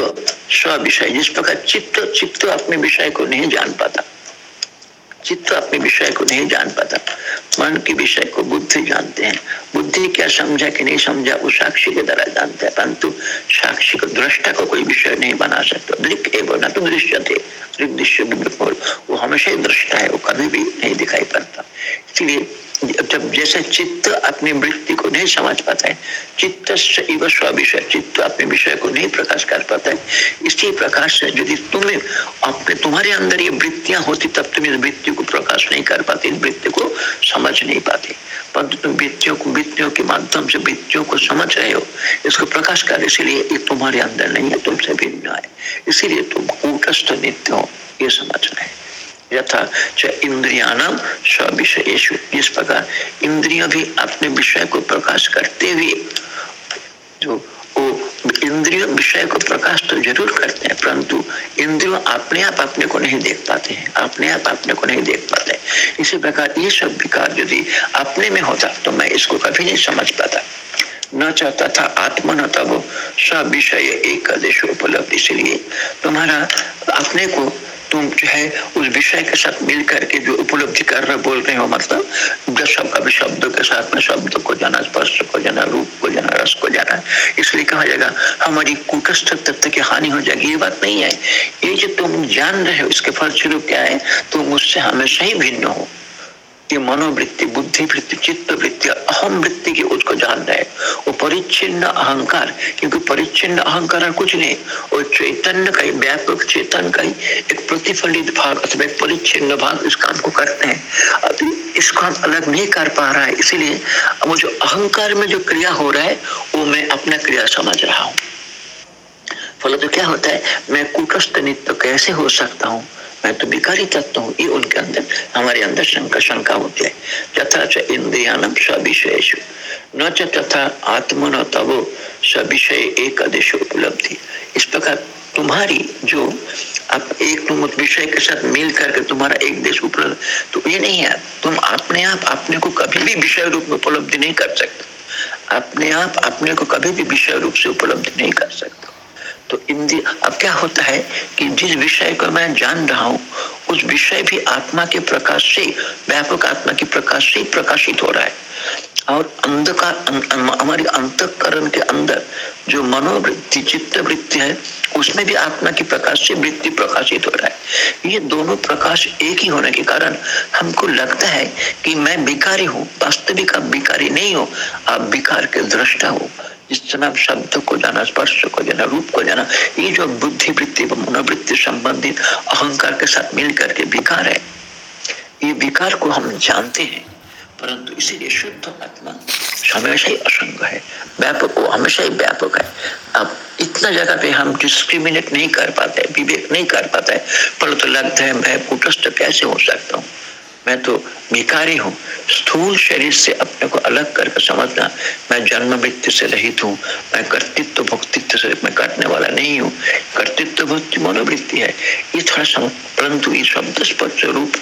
स्व विषय जिस प्रकार चित्त चित्त अपने विषय को नहीं जान पाता। चित्त अपने विषय को नहीं जान पाता। मन के विषय को बुद्धि जानते हैं। बुद्धि क्या समझा कि नहीं समझा, वो साक्षी के द्वारा जानते हैं, परंतु साक्षी को दृष्टा को कोई विषय नहीं बना सकता। दृक एवं न तो दृश्य थे दृश्य बिल्कुल वो हमेशा ही दृष्टा है, वो कभी भी नहीं दिखाई पड़ता। इसलिए जब जैसे चित्त अपनी वृत्ति को नहीं समझ पाता है, चित्त स्व विषय चित्त अपने विषय को नहीं प्रकाश कर पाता है, इसी प्रकाश से यदि तुम्हें अपने, तुम्हारे अंदर ये वृत्तियाँ होती, तब तुम इस वृत्ति को प्रकाश नहीं कर पाते, इस वृत्ति को समझ नहीं पाते। तुम को वृत्तियों के माध्यम से वृत्तियों को समझ रहे हो। इसको प्रकाश कर, इसीलिए ये तुम्हारे अंदर नहीं है, तुमसे भिन्न है। इसीलिए तुम कूटस्थ नित्य हो, ये समझ रहे यथा च इंद्रियाणाम स्विषयेशु जिस प्रकार इंद्रिया भी अपने विषय को प्रकाश करते हुए जो इंद्रिय विषय को प्रकाश तो ज़रूर करते हैं, परंतु इंद्रिय अपने आप अपने को नहीं देख पाते हैं, अपने आप अपने को नहीं देख पाते इसी प्रकार ये सब विकार यदि अपने में होता तो मैं इसको कभी नहीं समझ पाता। न चाहता था आत्मा न तब सब विषय एक आदेश उपलब्ध इसलिए तुम्हारा, अपने को तुम जो है, उस विषय के साथ मिल करके जो उपलब्धि कर रहे बोल रहे हो मतलब जब सब शब्दों के साथ में शब्द को जाना, स्पर्श को जाना, रूप को जाना, रस को जाना, इसलिए कहा जाएगा, हमारी कुटस्थ तत्व की हानि हो जाएगी, ये बात नहीं है। ये जो तुम जान रहे हो, इसके फलस्वरूप क्या है, तुम उससे हमेशा ही भिन्न हो। ये मनोवृत्ति बुद्धि वृत्ति चित्त वृत्ति अहम वृत्ति की उसको जान रहे वो परिच्छिन्न अहंकार, क्योंकि परिच्छिन्न अहंकार कुछ नहीं। वो चैतन्य का ही, व्यापक चेतन का ही एक प्रतिफलित भाग, अथवा एक परिच्छिन्न भाग इस काम को करते हैं। अभी इसको हम अलग नहीं कर पा रहा है, इसीलिए वो जो अहंकार में जो क्रिया हो रहा है, वो मैं अपना क्रिया समझ रहा हूँ। फल तो क्या होता है, मैं कुटस्थ नित्य कैसे हो सकता हूँ? मैं तो विकारी तत्व हूँ, ये उनके अंदर, हमारे अंदर शंका शंका होती है। तथा च इंद्रियानम सविषयेशु न तथा आत्मन तब सविषय एक आदेश उपलब्धि। इस प्रकार तुम्हारी जो आप एक तुम विषय के साथ मिल करके तुम्हारा एक देश उपलब्ध तो ये नहीं है। तुम अपने आप अपने को कभी भी विषय रूप में उपलब्धि नहीं कर सकते। अपने आप अपने को कभी भी विषय रूप से उपलब्धि नहीं कर सकते। तो इंद्रिय अब क्या होता है कि जिस विषय को मैं जान रहा हूँ, उस विषय भी आत्मा के प्रकाश से, व्यापक आत्मा के प्रकाश से प्रकाशित हो रहा है। और अंधकार हमारे अंतकरण के अंदर जो मनोवृत्ति चित्त वृत्ति है, उसमें भी आत्मा की प्रकाश से वृत्ति प्रकाशित हो रहा है। ये दोनों प्रकाश एक ही होने के कारण हमको लगता है कि मैं विकारी हूँ, वास्तविक आप विकारी नहीं हो, आप विकार के दृष्टा हो। जिस समय आप शब्द को जाना, स्पर्श को जाना, रूप को जाना, ये जो बुद्धि वृत्ति व मनोवृत्ति संबंधित अहंकार के साथ मिल करके विकार है, ये विकार को हम जानते हैं, परंतु इसीलिए शुद्ध आत्मा हमेशा ही असंग है, व्यापक वो हमेशा ही व्यापक है। अब इतना जगह पे हम डिस्क्रिमिनेट नहीं कर पाते, विवेक नहीं कर पाते परंतु लगता है, मैं कुटस्थ कैसे हो सकता हूँ। मैं तो भिकारी हूँ। स्थूल शरीर से अपने को अलग करके समझना, मैं जन्म मृत्यु से रहित हूँ। मैं कर्तृत्व भक्तित्व से मैं काटने वाला नहीं हूँ। कर्तृत्व भक्ति मनोवृत्ति है। ये थोड़ा सम परंतु ये शब्द स्पर्श रूप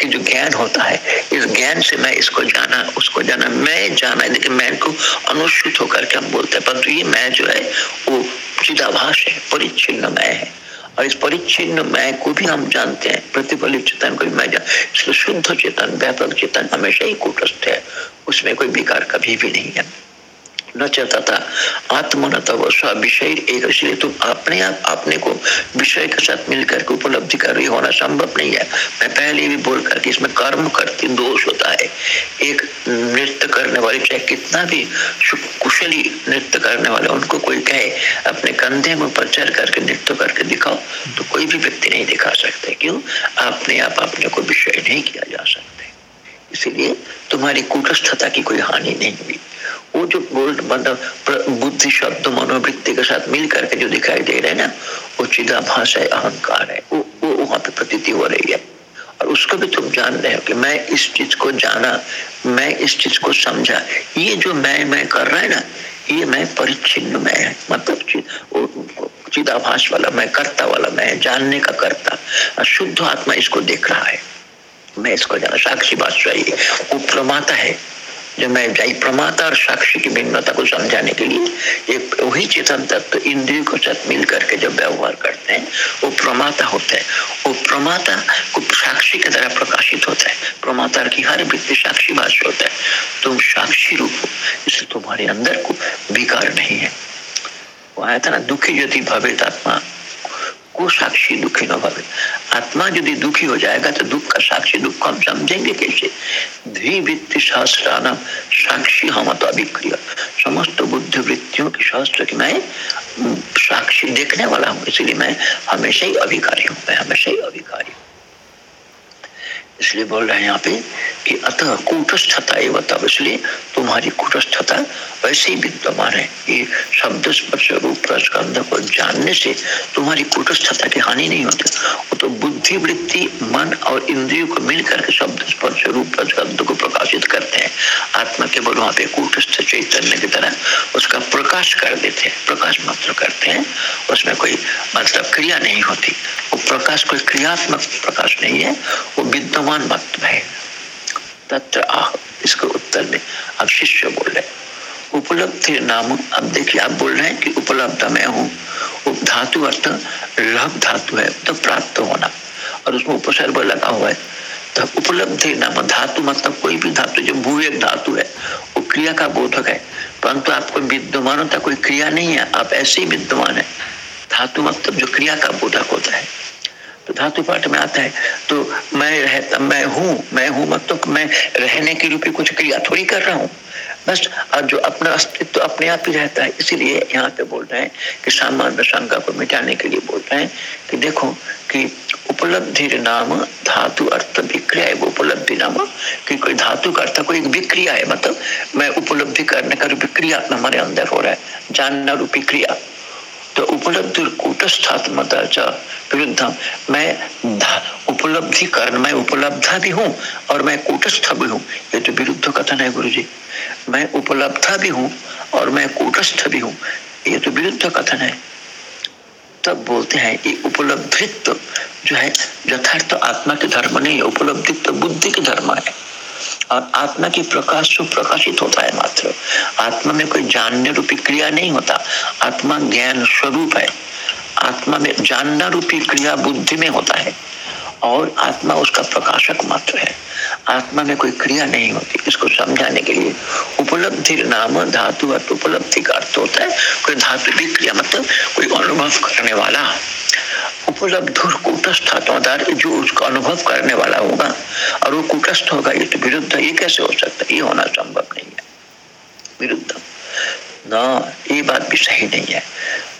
की जो ज्ञान होता है, इस ज्ञान से मैं इसको जाना, उसको जाना, मैं जाना, लेकिन मैं को अनुसूत होकर के हम बोलते हैं। परंतु ये मैं जो है, वो चिदाभास है, परिच्छिन्न मैं है। और इस परिच्छिन्न मैं को भी हम जानते हैं। प्रतिफलित चेतन को भी मैं इसलिए शुद्ध चेतन व्यापक चेतन हमेशा ही कूटस्थ है। उसमें कोई विकार कभी भी नहीं है। न चाहता था। आत्मन तब विषय एक इसलिए तुम अपने आप, अपने को विषय के साथ मिलकर के उपलब्धि कर रही होना संभव नहीं है। मैं पहले भी बोल करके इसमें कर्म करती दोष होता है। एक नृत्य करने वाले, चाहे कितना भी कुशली नृत्य करने वाले, उनको कोई कहे, अपने कंधे में चढ़ करके नृत्य करके दिखाओ तो कोई भी व्यक्ति नहीं दिखा सकते। क्यों? अपने आप, अपने को विषय नहीं किया जा सकते। इसीलिए तुम्हारी कूटस्थता की कोई हानि नहीं हुई। वो जो बोल्ड मतलब बुद्धि शब्द मनोवृत्ति के साथ मिल करके जो दिखाई दे रहे हैं ना, वो चिदाभास है, अहंकार है, वो वो वहाँ पे प्रतीति हो रही है। और उसको भी तुम जान रहे हो कि मैं इस चीज़ को जाना, मैं इस चीज़ को समझा। ये जो मैं मैं कर रहा है ना, ये मैं परिचिन्न मैं है। मतलब चिदाभास वाला मैं, करता वाला मैं, जानने का करता। शुद्ध आत्मा इसको देख रहा है। मैं इसको जाना साक्षी बात चाहिए वो प्रमाता है। जो मैं जाई प्रमाता और साक्षी की भिन्नता को समझाने के लिए एक वही चेतन तत्व तो इंद्रियों को साथ मिल करके जब व्यवहार करते हैं, वो प्रमाता होता है। वो प्रमाता को साक्षी की तरह प्रकाशित होता है। प्रमाता की हर व्यक्ति साक्षी भाष्य होता है। तुम साक्षी रूप हो, इसलिए तुम्हारे अंदर को विकार नहीं है। वो आया था ना, दुखी ज्योति भवेत आत्मा। को साक्षी दुखी न भवे आत्मा यदि दुखी हो जाएगा तो दुख का साक्षी दुख हम समझेंगे कैसे? द्विवृत्ति सहस्रान साक्षी हम तो अभिक्रिय समस्त बुद्धि वृत्तियों की सहस्त्र की मैं साक्षी देखने वाला हूँ, इसलिए मैं हमेशा ही अभिकारी हूँ, मैं हमेशा ही अभिकारी हूँ। इसलिए बोल रहे हैं यहाँ पे कि अतः कूटस्थता एवं तब, इसलिए तुम्हारी कूटस्थता वैसे ही विद्यमान है ये शब्द स्पर्श रूप रसगंध को जानने से तुम्हारी कुटस्थता की हानि नहीं होती। वो तो बुद्धि वृत्ति मन और इंद्रियों को मिलकर के शब्द स्पर्श रूप रसगंध को प्रकाशित करते हैं। आत्मा केवल वहाँ पे कूटस्थ चैतन्य की तरह उसका प्रकाश कर देते हैं, प्रकाश मात्र करते हैं। उसमें कोई मतलब क्रिया नहीं होती। वो प्रकाश कोई क्रियात्मक प्रकाश नहीं है, वो विद्यमान मात्र है। तत्र आह, इसके उत्तर में अब शिष्य बोल रहे उपलब्धि नाम अब देखिए, आप बोल रहे हैं कि उपलब्ध मैं हूँ। धातु अर्थ लभ धातु है तो प्राप्त होना। और उसमें उपसर्ग लगा हुआ है। तो उपलब्धि नाम धातु मतलब कोई भी धातु जो भू एक धातु है, वो क्रिया का बोधक है। परंतु आपको विद्यमान होता कोई क्रिया नहीं है, आप ऐसे ही विद्यमान है। धातु मतलब जो क्रिया का बोधक होता है। तो धातु पाठ में आता है तो मैं रहता मैं हूँ मैं हूँ मतलब मैं रहने के रूप में कुछ क्रिया थोड़ी कर रहा हूँ। बस और जो अपना अस्तित्व तो अपने आप ही रहता है, इसीलिए यहाँ पे बोल रहे हैं कि सामान्य शंका को मिटाने के लिए बोल रहे हैं कि देखो कि उपलब्धि नाम धातु अर्थ विक्रिया है उपलब्धि नाम, कि कोई धातु का अर्थ, कोई विक्रिया है मतलब मैं उपलब्धि करने का विक्रिया हमारे अंदर हो रहा है, जानना रूपी क्रिया। तो उपलब्धि कूटस्थात्मता विरुद्ध, मैं उपलब्धि कर मैं उपलब्धा भी हूँ और मैं कूटस्थ भी हूँ। ये तो विरुद्ध कथन है गुरु जी मैं उपलब्धा भी हूँ और मैं कूटस्थ भी हूँ। ये तो विरुद्ध कथन है। तब बोलते हैं, ये उपलब्धित्व जो है, यथार्थ आत्मा के धर्म नहीं है उपलब्धित्व बुद्धि के धर्म है। और आत्मा की प्रकाश जो प्रकाशित होता है मात्र। आत्मा में कोई जानने रूपी क्रिया नहीं होता। आत्मा ज्ञान स्वरूप है। आत्मा में जानना रूपी क्रिया बुद्धि में होता है। और आत्मा उसका प्रकाशक मात्र है। आत्मा में कोई क्रिया नहीं होती। इसको समझाने के लिए उपलब्धि नाम धातु अर्थ उपलब्धि का अर्थ होता है। कोई धातु भी क्रिया मतलब कोई अनुभव करने वाला। उपलब्ध कूटस्थ आत्मदार जो उसका अनुभव करने वाला होगा, और वो कूटस्थ होगा, ये तो विरुद्ध, ये कैसे हो सकता है? ये होना संभव नहीं है। विरुद्ध। न, ये बात भी सही नहीं है।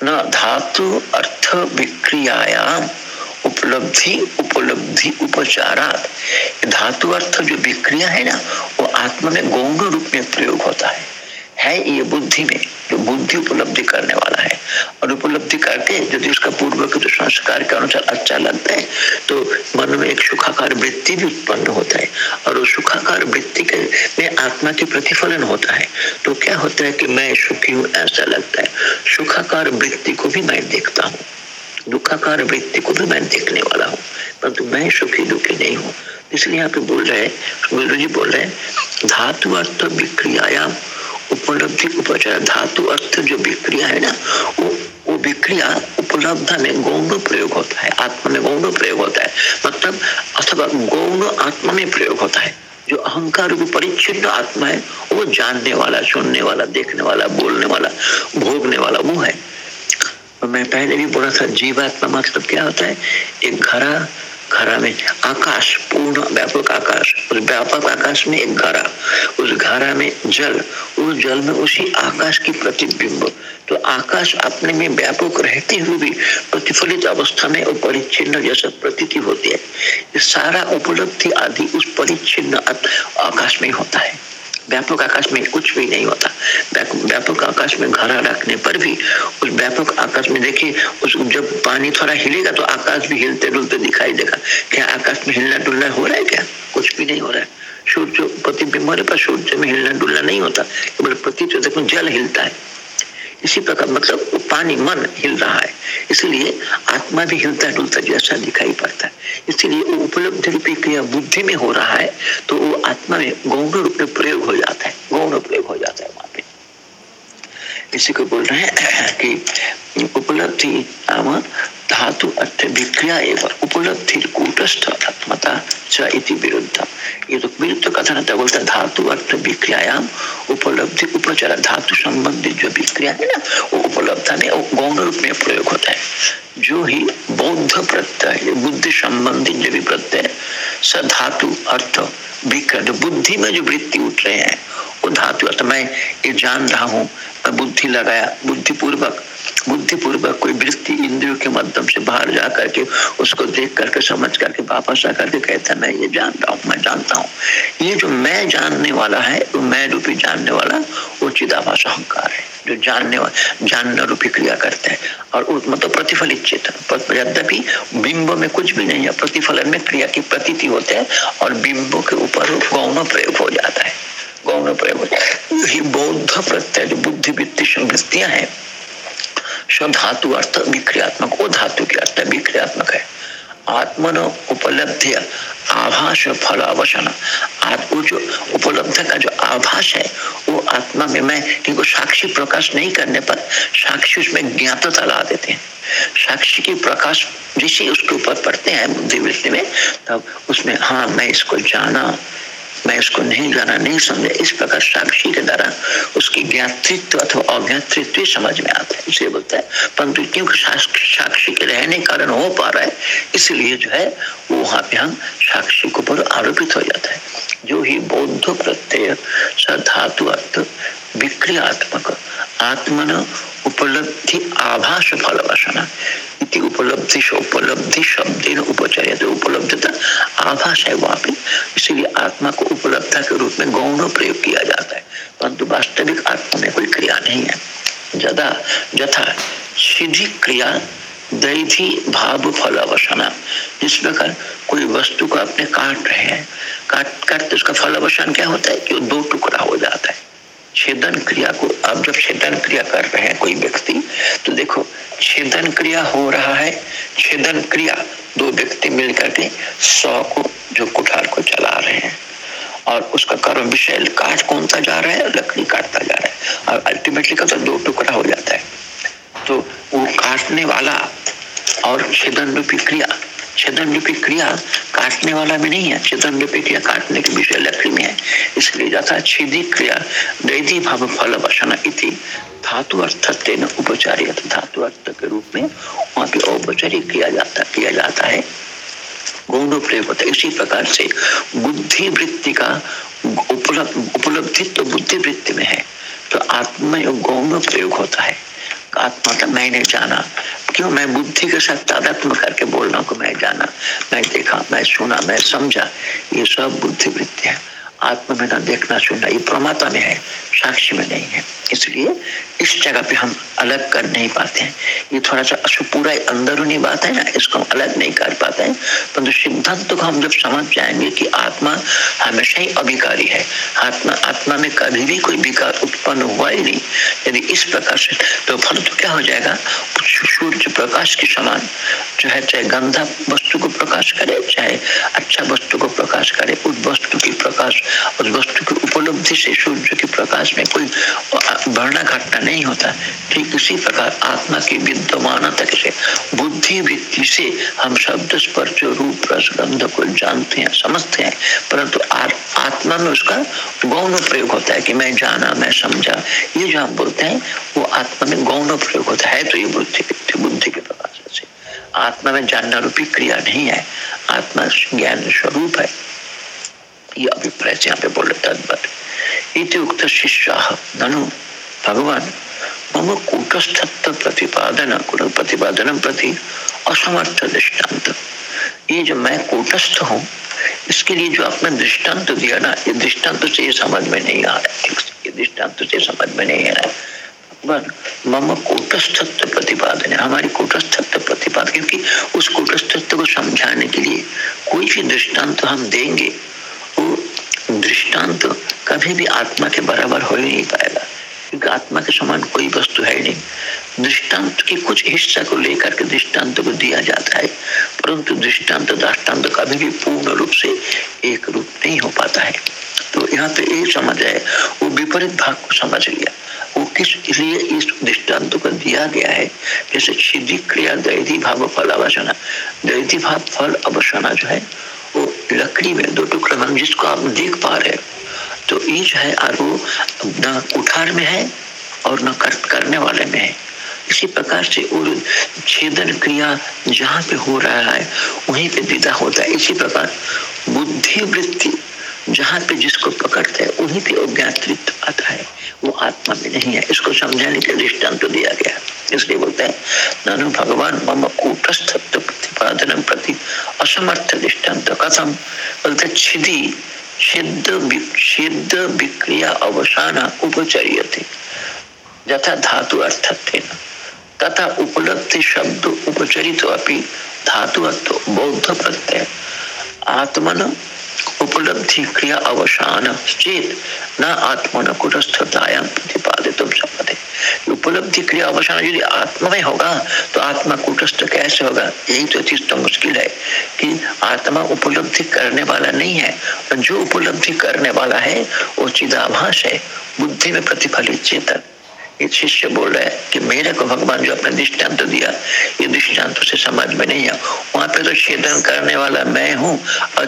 न धातु अर्थ विक्रियायाम उपलब्धि उपलब्धि उपचारात। धातु अर्थ जो विक्रिया है ना, वो आत्मा में गौण रूप में प्रयोग होता है। है ये बुद्धि में। बुद्धि उपलब्धि करने वाला है। और उपलब्धि करके यदि उसका पूर्व के जो संस्कार के अनुसार अच्छा लगता है तो मन में एक सुखाकार वृत्ति भी उत्पन्न होता है। और उस सुखाकार वृत्ति के में आत्मा के प्रतिफलन होता है। तो क्या होता है कि मैं सुखी हूँ, ऐसा लगता है। सुखाकार वृत्ति को भी मैं देखता हूँ। दुखाकार वृत्ति को भी मैं देखने वाला हूँ। परंतु तो मैं सुखी दुखी नहीं हूँ। इसलिए यहाँ पे बोल रहे हैं गुरु जी बोल रहे हैं, धातु अर्थ विक्रियायाम उपलब्धि उपचार, धातु, अर्थ जो विक्रिया है ना, वो वो विक्रिया उपलब्ध में गौण प्रयोग होता है, आत्मा में गौण प्रयोग होता है। मतलब अथवा गौण आत्मा में प्रयोग होता है। जो अहंकार रूप परिच्छिन्न आत्मा है, वो जानने वाला, सुनने वाला, देखने वाला, बोलने वाला, भोगने वाला वो है। मैं पहले भी बोला था, जीवात्मा मतलब क्या होता है? एक घरा घरा में आकाश, पूर्ण व्यापक आकाश। उस व्यापक आकाश में एक घरा, उस घरा में जल, उस जल में उसी आकाश की प्रतिबिंब। तो आकाश अपने में व्यापक रहते हुए भी प्रतिफलित अवस्था में परिच्छिन्न जैसा प्रतीति होती है। सारा उपलब्धि आदि उस परिच्छिन्न आकाश में होता है। व्यापक आकाश में कुछ भी नहीं होता। व्यापक आकाश में घड़ा रखने पर भी उस व्यापक आकाश में देखिए, उस जब पानी थोड़ा हिलेगा तो आकाश भी हिलते डुलते दिखाई देगा। क्या आकाश में हिलना डुलना हो रहा है क्या? कुछ भी नहीं हो रहा है। सूर्य प्रतिबिंब पर सूर्य में हिलना डुलना नहीं होता। केवल देखो जल हिलता है। इसी प्रकार मतलब पानी, मन हिल रहा है। इसलिए आत्मा भी हिलता डुलता जैसा दिखाई पड़ता है। इसलिए वो उपलब्ध रूपी क्रिया बुद्धि में हो रहा है तो वो आत्मा में गौण रूप में प्रयोग हो जाता है। गौण प्रयोग हो जाता है वहाँ पे। इसी को बोल रहे हैं कि उपलब्धि धातु अर्थ विक्रिया एवं उपलब्धि कूटस्थ आत्मता च इति विरुद्ध ये तो विरुद्ध कथन था बोलता धातु अर्थ विक्रियायाम उपलब्धि उपचार धातु संबंधित जो विक्रिया है ना, वो उपलब्धता में गौण रूप में प्रयोग होता है। जो ही बौद्ध प्रत्यय, बुद्धि संबंधित जो भी प्रत्यय, स धातु अर्थ जो बुद्धि में जो वृत्ति उठ रहे हैं, वो धातु अर्थ, मैं ये जान रहा हूँ बुद्धि लगाया, बुद्धिपूर्वक बुद्धिपूर्वक कोई वृत्ति इंद्रियों के माध्यम से बाहर जा करके उसको देख करके समझ करके वापस आ करके कहता है, मैं ये जान रहा हूँ, मैं जानता हूँ। ये जो मैं जानने वाला है, वो मैं रूपी जानने वाला वो चिदाभास अहंकार है, जो जानने वाला जानना रूपी क्रिया करते हैं। और मतलब प्रतिफलित चेतन यद्यपि बिंब में कुछ भी नहीं है, प्रतिफलन में क्रिया की प्रतीति होते हैं और बिंबों के ऊपर गौण प्रयोग हो जाता है। गौण प्रयोग हो। बौद्ध प्रत्यय, जो बुद्धि वृत्ति संवृत्तियाँ हैं धातु अर्थ विक्रियात्मक वो धातु के अर्थ विक्रियात्मक है। आत्मन उपलब्धि, आभास फल अवसन वो जो उपलब्ध का जो आभास है, वो आत्मा में मैं क्योंकि साक्षी प्रकाश नहीं करने पर साक्षी उसमें ज्ञातता ला देते हैं। साक्षी की प्रकाश जिसे उसके ऊपर पड़ते हैं बुद्धिवृत्ति में, तब उसमें हाँ मैं इसको जाना मैं इसको नहीं जाना, नहीं समझा। इस प्रकार साक्षी के द्वारा उसकी ज्ञातृत्व अथवा अज्ञातृत्व समझ में आता है। इसे बोलता है, परंतु क्योंकि साक्षी के रहने कारण हो पा रहा है, इसलिए जो है वो वहाँ पे हम साक्षी के ऊपर आरोपित हो जाता है। जो ही बौद्ध प्रत्यय सधातु अर्थ विक्रियात्मक, आत्मन उपलब्धि आभास फल इति उपलब्धि उपलब्धि शब्द उपचर्य तो उपलब्धता आभास है वहाँ पे। इसीलिए आत्मा को उपलब्धता के रूप में गौण प्रयोग किया जाता है। परंतु वास्तविक आत्मा में कोई क्रिया नहीं है। जदा, जथा सीधी क्रिया दैथी भाव फल अवसना जिस प्रकार कोई वस्तु को अपने काट रहे हैं, काट काटते उसका फल अवसान क्या होता है कि वो दो टुकड़ा हो जाता है। छेदन क्रिया को, अब जब छेदन क्रिया कर रहे हैं कोई व्यक्ति तो देखो छेदन क्रिया हो रहा है छेदन क्रिया दो व्यक्ति मिलकर के सौ को, जो कुठार को चला रहे हैं। और उसका कर्म विषय काट कौन सा जा रहा है लकड़ी काटता जा रहा है। और अल्टीमेटली का तो दो टुकड़ा हो जाता है। तो वो काटने वाला और छेदन रूपी क्रिया छेदन रूपी क्रिया काटने वाला भी नहीं है छेदन रूपी क्रिया काटने के विषय लकड़ी में है। इसलिए जाता छिदी क्रिया दैदी भाव फल वसन इति धातु अर्थ तेन उपचारी धातु अर्थ के रूप में वहाँ पे औपचारिक किया जाता किया जाता है। गौण प्रयोग होता है इसी प्रकार से बुद्धि वृत्ति का उपलब्धि तो बुद्धि वृत्ति में है। तो आत्मा गौण प्रयोग होता है। आत्मा का मैंने जाना क्यों? मैं बुद्धि के साथ तादात्म करके बोल रहा हूँ मैं जाना, मैं देखा, मैं सुना, मैं समझा, ये सब बुद्धि वृत्ति है। आत्मा में ना देखना, सुनना, ये परमात्मा में है। साक्षी में नहीं है इसलिए इस जगह पे हम अलग कर नहीं पाते हैं। ये थोड़ा सा पूरा अंदरूनी बात है ना, इसको हम अलग नहीं कर पाते हैं। परंतु सिद्धांत को हम जब समझ जाएँगे कि आत्मा हमेशा ही अभिकारी है, आत्मा आत्मा में कभी भी कोई विकार उत्पन्न हुआ ही नहीं। यदि इस प्रकार से तो फल तो क्या हो जाएगा? सूर्य प्रकाश के समान, जो है, चाहे गंधा वस्तु को प्रकाश करे, चाहे अच्छा वस्तु को प्रकाश करे, उस वस्तु की प्रकाश, उस वस्तु की उपलब्धि से सूर्य के प्रकाश में कोई बढ़ना घटना नहीं होता ठीक इसी प्रकार आत्मा की विद्यमानता से बुद्धि वृत्ति से हम शब्द स्पर्श रूप रस गंध को जानते हैं, समझते हैं, परंतु आत्मा में उसका गौण प्रयोग होता है कि मैं जाना, मैं समझा, ये जो हम बोलते हैं, वो आत्मा में गौण प्रयोग होता है तो ये बुद्धि बुद्धि के प्रकाश से। आत्मा में जानना रूपी क्रिया नहीं है, आत्मा ज्ञान स्वरूप है। ये अभिप्राय से यहाँ पे बोले तद्वत उक्त शिष्य, ननु, भगवान, मम कूटस्थत्व प्रतिपादन प्रतिपादन प्रति असमर्थ दृष्टांत। ये जो मैं कूटस्थ हूँ, इसके लिए जो आपने दृष्टांत दिया ना, ये दृष्टांत से ये समझ में नहीं आ रहा ठीक ये दृष्टांत से समझ में नहीं आ रहा मम कूटस्थत्व प्रतिपादन है, हमारी कूटस्थत्व प्रतिपादन क्योंकि उस कूटस्थत्व को समझाने के लिए कोई भी दृष्टांत हम देंगे, वो दृष्टांत। कभी भी आत्मा के बराबर हो ही नहीं पाएगा। क्योंकि आत्मा के समान कोई वस्तु है नहीं। दृष्टांत के कुछ हिस्सा को लेकर के दृष्टांत को दिया जाता है। परंतु दृष्टांत दृष्टांत कभी भी पूर्ण रूप से एक रूप नहीं हो पाता है। तो यहाँ पे एक समझ है, वो विपरीत भाग को समझ लिया। वो किस लिए इस दृष्टांत को दिया गया है? जैसे छिदी क्रिया दैधी भाव फल अवसना। दैधी भाव फल अवसना जो है वो लकड़ी में दो टुकड़ा टुकड़े जिसको आप देख पा रहे हो। तो ये जो है वो न कुठार में है और न कर, करने वाले में है। इसी प्रकार से छेदन क्रिया जहाँ पे हो रहा है वहीं पे विदा होता है। इसी प्रकार बुद्धि वृत्ति जहाँ पे जिसको पकड़ते हैं वहीं पे अज्ञातृत्व आता है। वो आत्मा में नहीं है। इसको समझाने के दृष्टांत तो दिया गया। इसलिए बोलते हैं, नानु भगवान मम कूटस्थ प्रतिपादन प्रति असमर्थ दृष्टांत कथम। बोलते छिदी विक्रिया अवसान उपचर्य थे यथा धातु अर्थ थे तथा उपलब्धि शब्द उपचरित अपनी धातु अर्थ बौद्ध प्रत्यय। आत्मन उपलब्धि क्रिया अवसान। चेत न आत्मन कुटस्थतायाम प्रतिपादित उपलब्धि क्रिया अवसान यदि आत्मा में होगा तो आत्मा कुटस्थ कैसे होगा? यही तो चीज़ तो मुश्किल है कि आत्मा उपलब्धि करने वाला नहीं है, और जो उपलब्धि करने वाला है, वो चिदाभास है, बुद्धि में प्रतिफलित चेतन। ये शिष्य बोल रहा है कि मेरे को भगवान जो अपने दृष्टांत दिया, ये दृष्टांत से समझ में नहीं है। वहाँ पे तो छेदन करने वाला मैं हूँ। और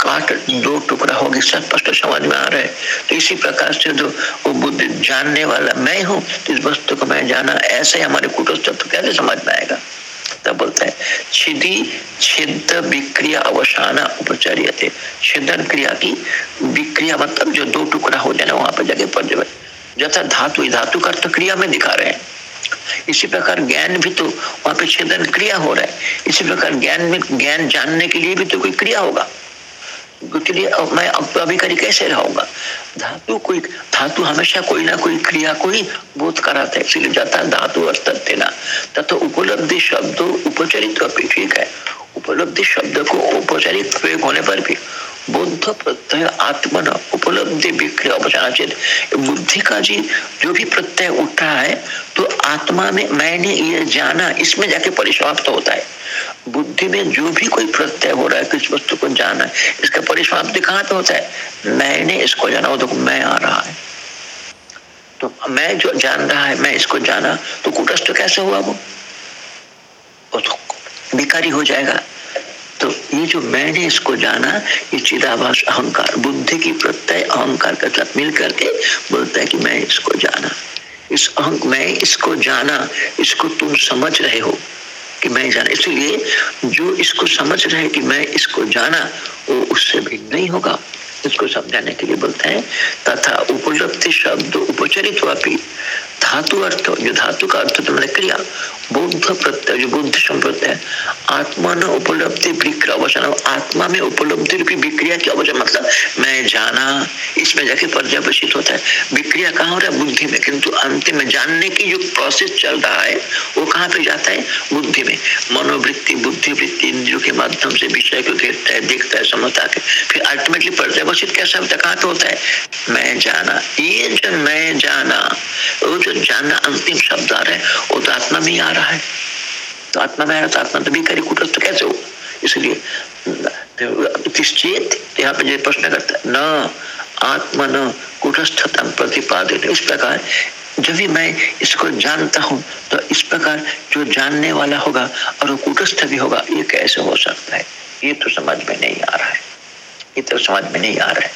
काट दो टुकड़ा होगी स्पष्ट समझ में आ रहा है। तो इसी प्रकार से जो वो बुद्धि जानने वाला मैं हूँ तो इस वस्तु को मैं जाना, ऐसे हमारे कुटुस्त तो कैसे समझ में आएगा? तब बोलता है, छिदी छिद विक्रिया अवसाना उपचर्य थे छिदन क्रिया की विक्रिया मतलब जो दो टुकड़ा हो जाना वहाँ पर जगह पर जाए। जैसा धातु धातु का अर्थ क्रिया में दिखा रहे हैं। इसी प्रकार ज्ञान भी तो वहाँ पे छेदन क्रिया हो रहा है। इसी प्रकार ज्ञान में, ज्ञान जानने के लिए भी तो कोई क्रिया होगा। मैं अभिकारी कैसे रहूँगा धातु कोई, धातु हमेशा कोई ना कोई क्रिया को ही बोध कराता है। इसलिए जाता धातु अर्थ ना तथा उपलब्धि शब्द, उपचरित ठीक है। उपलब्धि शब्द को औपचारिक प्रयोग होने पर भी बुद्ध प्रत्यय, आत्मन उपलब्धि विक्रिय औपचारिक बुद्धि का जी जो भी प्रत्यय उठा है तो आत्मा में मैंने ये जाना, इसमें जाके परिसमाप्त होता है। बुद्धि में जो भी कोई प्रत्यय हो रहा है, किस वस्तु को जाना है, इसका परिसमाप्ति कहाँ पे होता है? मैंने इसको जाना तो मैं आ रहा है। तो मैं जो जान रहा है, मैं इसको जाना तो कुटस्थ कैसे हुआ वो तो विकारी हो जाएगा। तो ये जो मैंने इसको जाना, ये चिदाभास अहंकार, बुद्धि की प्रत्यय, अहंकार के साथ मिल करके बोलता है कि मैं इसको जाना। इस अहंक, मैं इसको जाना, इसको तुम समझ रहे हो कि मैं जाना। इसलिए जो इसको समझ रहे कि मैं इसको जाना, वो उससे भी नहीं होगा। इसको समझाने के लिए बोलते हैं, तथा उपलब्धि शब्द उपचरित धातु अर्थ, जो धातु का अर्थ तो मैंने क्रिया बुद्ध प्रत्यय, जो बुद्ध संप्रत्यय आत्मा न उपलब्धि विक्रिया आत्मा में उपलब्धि रूपी विक्रिया की अवचन मतलब? मैं जाना, इसमें जाके पर्यावसित होता है। विक्रिया कहाँ हो रहा है? बुद्धि में, किंतु अंतिम में जानने की जो प्रोसेस चल रहा है, वो कहाँ पे जाता है? बुद्धि में। मनोवृत्ति बुद्धि वृत्ति इंद्रियों के माध्यम से विषय को घेरता है, देखता है, समझता है। फिर अल्टीमेटली पर्यावसित कैसा होता है? कहाँ पे होता है? मैं जाना। ये जो मैं जाना, वो जो जानना अंतिम शब्द आ रहा है, वो तो आत्मा में ही आ रहा है। तो आत्मा में आ रहा तो आत्मा तो विकारी कुटस्थ कैसे हो? इसलिए चेत यहाँ पे जो प्रश्न करता है, न, आत्मा न कुटस्थतम प्रतिपादित इस प्रकार, जब भी मैं इसको जानता हूँ तो इस प्रकार जो जानने वाला होगा और वो कुटस्थ भी होगा, ये कैसे हो सकता है? ये तो समझ में नहीं आ रहा है। ये तो समझ में नहीं आ रहा है।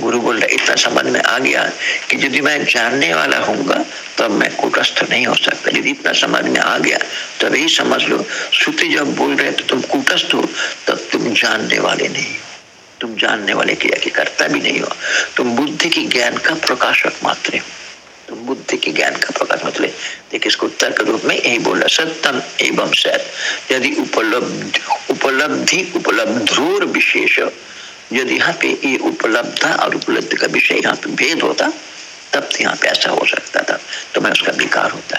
गुरु बोल रहे, इतना समझ में आ गया कि यदि मैं जानने वाला हूँ तो मैं कुटस्थ नहीं हो सकता। यदि इतना समझ में आ गया तो यही समझ लो, श्रुति जब बोल रहे तो तुम कुटस्थ हो, तब तुम जानने वाले नहीं तुम जानने वाले क्रिया की करता भी नहीं हो। तुम बुद्धि की ज्ञान का प्रकाशक मात्र हो। तुम बुद्धि की ज्ञान का प्रकाश मतलब देखिए इसको उत्तर के रूप में यही बोला सत्यम एवं सत। यदि उपलब्ध, उपलब्धि, उपलब्धोर विशेष यदि यहाँ पे ये उपलब्धता और उपलब्धि का विषय यहाँ पे भेद होता, तब तो यहाँ पे ऐसा हो सकता था। तो मैं उसका विकार होता।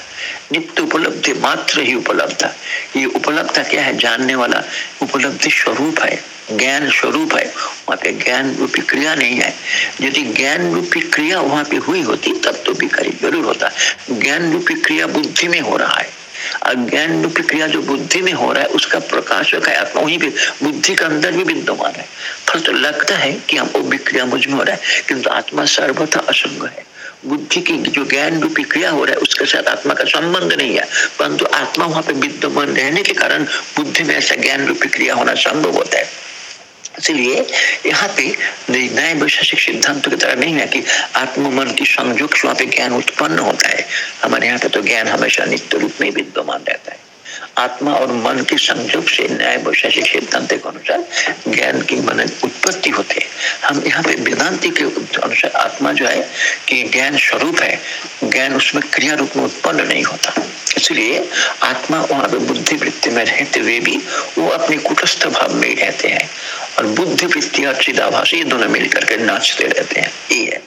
नित्य उपलब्धि मात्र ही उपलब्ध ये उपलब्धता क्या है? जानने वाला उपलब्धि स्वरूप है, ज्ञान स्वरूप है। वहाँ पे ज्ञान रूपी क्रिया नहीं है। यदि ज्ञान रूपी क्रिया वहाँ पे हुई होती, तब तो विकारी ज़रूर होता। ज्ञान रूपी क्रिया बुद्धि में हो रहा है। अज्ञान रूपी क्रिया जो बुद्धि में हो रहा है, उसका प्रकाश है, आत्मा वहीं बुद्धि के अंदर भी विद्यमान है। तो लगता है कि हम वो विक्रिया मुझमें हो रहा है, किंतु आत्मा सर्वथा असंग है। बुद्धि की जो ज्ञान रूपी क्रिया हो रहा है, उसके साथ आत्मा का संबंध नहीं है, परंतु आत्मा वहाँ पे विद्यमान रहने के कारण बुद्धि में ऐसा ज्ञान रूपी क्रिया होना संभव होता है। इसलिए यहाँ पे नए वैशेषिक सिद्धांत की तरह नहीं है कि आत्म मन की संयोग से वहाँ पे ज्ञान उत्पन्न होता है। हमारे यहाँ पे तो ज्ञान हमेशा नित्य रूप में विद्यमान रहता है। आत्मा और मन के संयोग से न्याय वैशेषिक सिद्धांत के अनुसार ज्ञान की मन उत्पत्ति होते है। हम यहाँ पे वेदांति के अनुसार आत्मा जो है कि ज्ञान स्वरूप है। ज्ञान उसमें क्रिया रूप में उत्पन्न नहीं होता। इसलिए आत्मा वहाँ पे बुद्धि वृत्ति में रहते हुए भी वो अपने कुटस्थ भाव में रहते हैं। और बुद्धि वृत्ति और चिदाभास ये दोनों मिलकर के नाचते रहते हैं। ये है।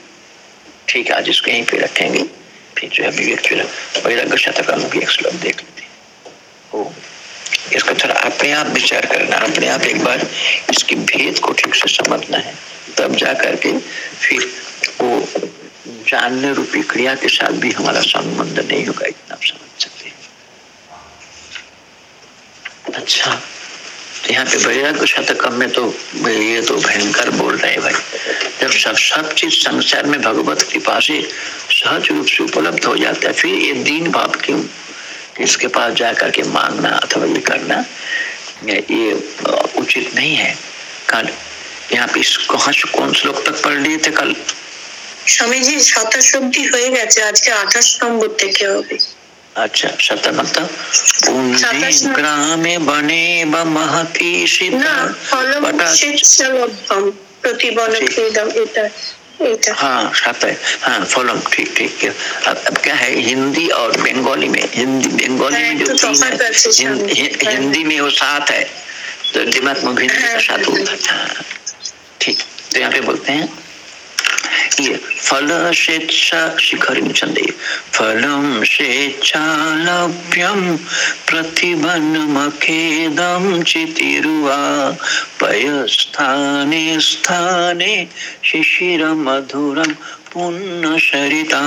ठीक है, आज इसको यहीं पे रखेंगे। फिर जो है विवेक वैराग्य शतक एक श्लोक देख लेते ओ इसका थोड़ा अपने आप विचार करना, अपने आप एक बार इसके भेद को ठीक से समझना है। तब जा करके फिर वो जानने रूपी क्रिया के साथ भी हमारा संबंध नहीं होगा, इतना समझ सकते अच्छा। यहाँ पे वैराग्य शतकम में तो ये तो भयंकर बोल रहे भाई जब सब सब चीज संसार में भगवत कृपा से सहज रूप से उपलब्ध हो जाता है फिर ये दीन भाव क्यों इसके पास जाकर के मांगना अथवा ये करना ये उचित नहीं है कल यहाँ पे कहा कौन श्लोक तक पढ़ लिए थे कल স্বামীজি সাতাশ অব্দি হয়ে গেছে আজকে আঠাশ নম্বর থেকে হবে अच्छा मतलब ग्रामे बने महती हाँ सात है। हाँ फलम ठीक ठीक अब, अब क्या है हिंदी और बंगाली में हिंदी बंगाली में जो तीन है हिंदी में वो सात है तो दिमाग में भी सात होता है ठीक तो यहाँ पे बोलते हैं। ये फल स्वेच्छा शिखर चंदे। फलम स्वेच्छालभ्यम प्रतिबन्मखेदम चितिरुआ पय स्थाने स्थाने शिशिर मधुरम पुण्य सरिता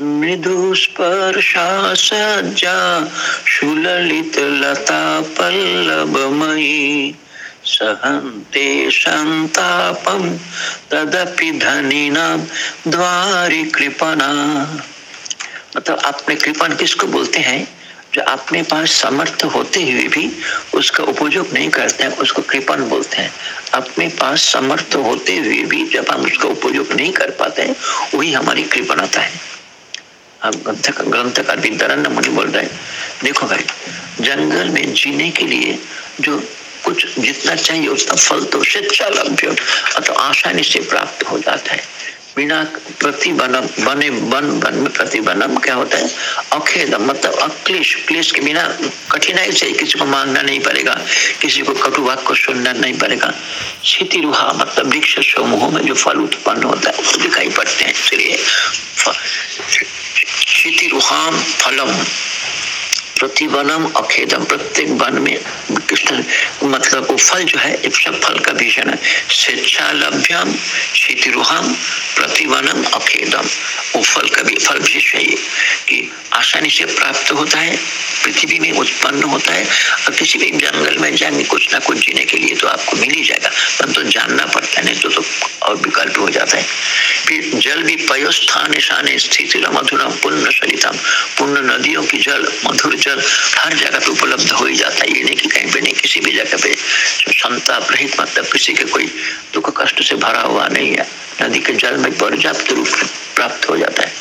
मृदु स्पर्शा सज्जा सुललित लता पल्लवमयी। सहन्ते संतापम तदपि धनीनाम द्वारी कृपना मतलब अपने कृपण किसको बोलते हैं? जो अपने पास समर्थ होते हुए भी उसका उपयोग नहीं करते हैं, उसको कृपण बोलते हैं। अपने पास समर्थ होते हुए भी जब हम उसका उपयोग नहीं कर पाते हैं, वही हमारी कृपणता है। अब ग्रंथ ग्रंथकार विद्यारण मुनि बोल रहे हैं, देखो भाई, जंगल में जीने के लिए जो कुछ जितना चाहिए उतना फल तो शिक्षा लभ्य। तो आसानी से प्राप्त हो जाता है। बिना प्रतिबनम बने वन वन में प्रतिबनम क्या होता है? अखेदम मतलब अक्लेश। क्लेश के बिना कठिनाई से किसी को मांगना नहीं पड़ेगा। किसी को कटु वाक को सुनना नहीं पड़ेगा। क्षिति रुहा मतलब वृक्ष समूह में जो फल उत्पन्न होता है वो दिखाई पड़ते हैं। इसलिए क्षिति रुहाम फलम। प्रतिवनम अखेदम प्रत्येक वन में कृष्ण मतलब वो फल जो है एक सब फल का भीषण है। स्वेच्छालभ्यम शीतिरुहम प्रतिवनम अखेदम। वो फल का भी फल विशेष है ये कि आसानी से प्राप्त होता है पृथ्वी में उत्पन्न होता है और किसी भी जंगल में जाएँगे कुछ ना कुछ जीने के लिए तो आपको मिल ही जाएगा। परंतु तो जानना पड़ता है नहीं तो, तो और विकल्प हो जाता है। फिर जल भी पयोस्थान स्थान स्थित मधुरम पुण्य सरितम पुण्य नदियों की जल मधुर जल जल हर जगह पे उपलब्ध हो ही जाता है। ये नहीं कि कहीं पे नहीं, किसी भी जगह पे। संताप रहित मतलब किसी के कोई दुख कष्ट से भरा हुआ नहीं है। नदी के जल में पर्याप्त रूप प्राप्त हो जाता है।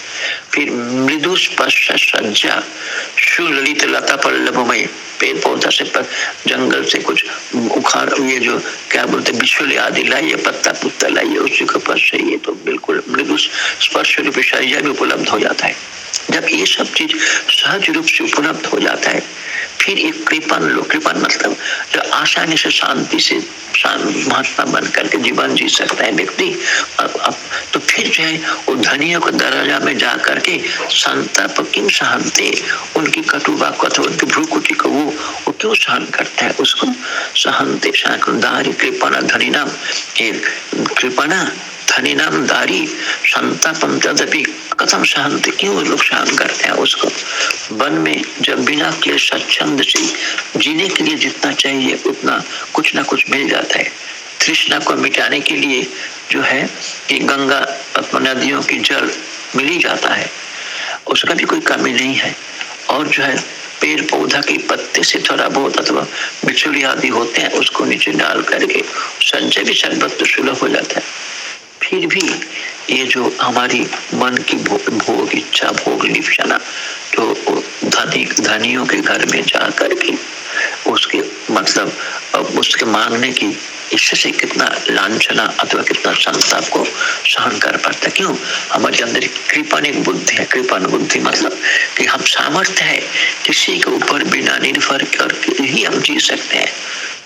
फिर मृदु स्पर्श सज्जा, सुललित लता पल्लभमय पेड़ पौधा से पर जंगल से कुछ उखाड़, ये जो क्या बोलते विश्वले आदि लाइए, पत्ता पुत्ता लाइए, उसी के से ये तो बिल्कुल मृदु स्पर्श रूप सज्जा भी उपलब्ध हो जाता है। जब ये सब चीज़ सहज रूप से उपलब्ध हो जाता है, फिर एक कृपन लो, कृपन मतलब जो आसानी से शांति से महात्मा बन करके जीवन जी सकता है व्यक्ति। अब अब तो फिर जो है, वो धनियों को दर्जा में जा करके संताप किम सहनते? उनकी कटुबा कथो उनकी भ्रूकुटी को वो वो क्यों सहन करता है? उसको सहनते दारी कृपना धनी नाम कृपना धनी नाम दारी संतापम तदपि कथम सहनते क्यों लोग सहन करते हैं उसको? वन में जब बिना के स्वच्छंद से जीने के लिए जितना चाहिए, उतना कुछ ना कुछ मिल जाता है। तृष्णा को मिटाने के लिए जो है कि गंगा नदियों की जल मिल ही जाता है। उसका भी कोई कमी नहीं है। और जो है पेड़ पौधा के पत्ते से थोड़ा बहुत अथवा बिछुड़ी आदि होते हैं, उसको नीचे डाल करके संचय भी शरबत सुलभ हो जाता है। फिर भी ये जो हमारी मन की भोग, इच्छा, भोग लिप्सना तो धनी, धनियों के घर में जा करके उसके मतलब उसके मांगने की इससे कितना लांछना अथवा कितना संताप को सहन कर पाता क्यों? हमारे अंदर कृपा एक बुद्धि है, कृपा बुद्धि मतलब कि हम सामर्थ्य है, किसी के ऊपर बिना निर्भर करके ही हम जी सकते हैं।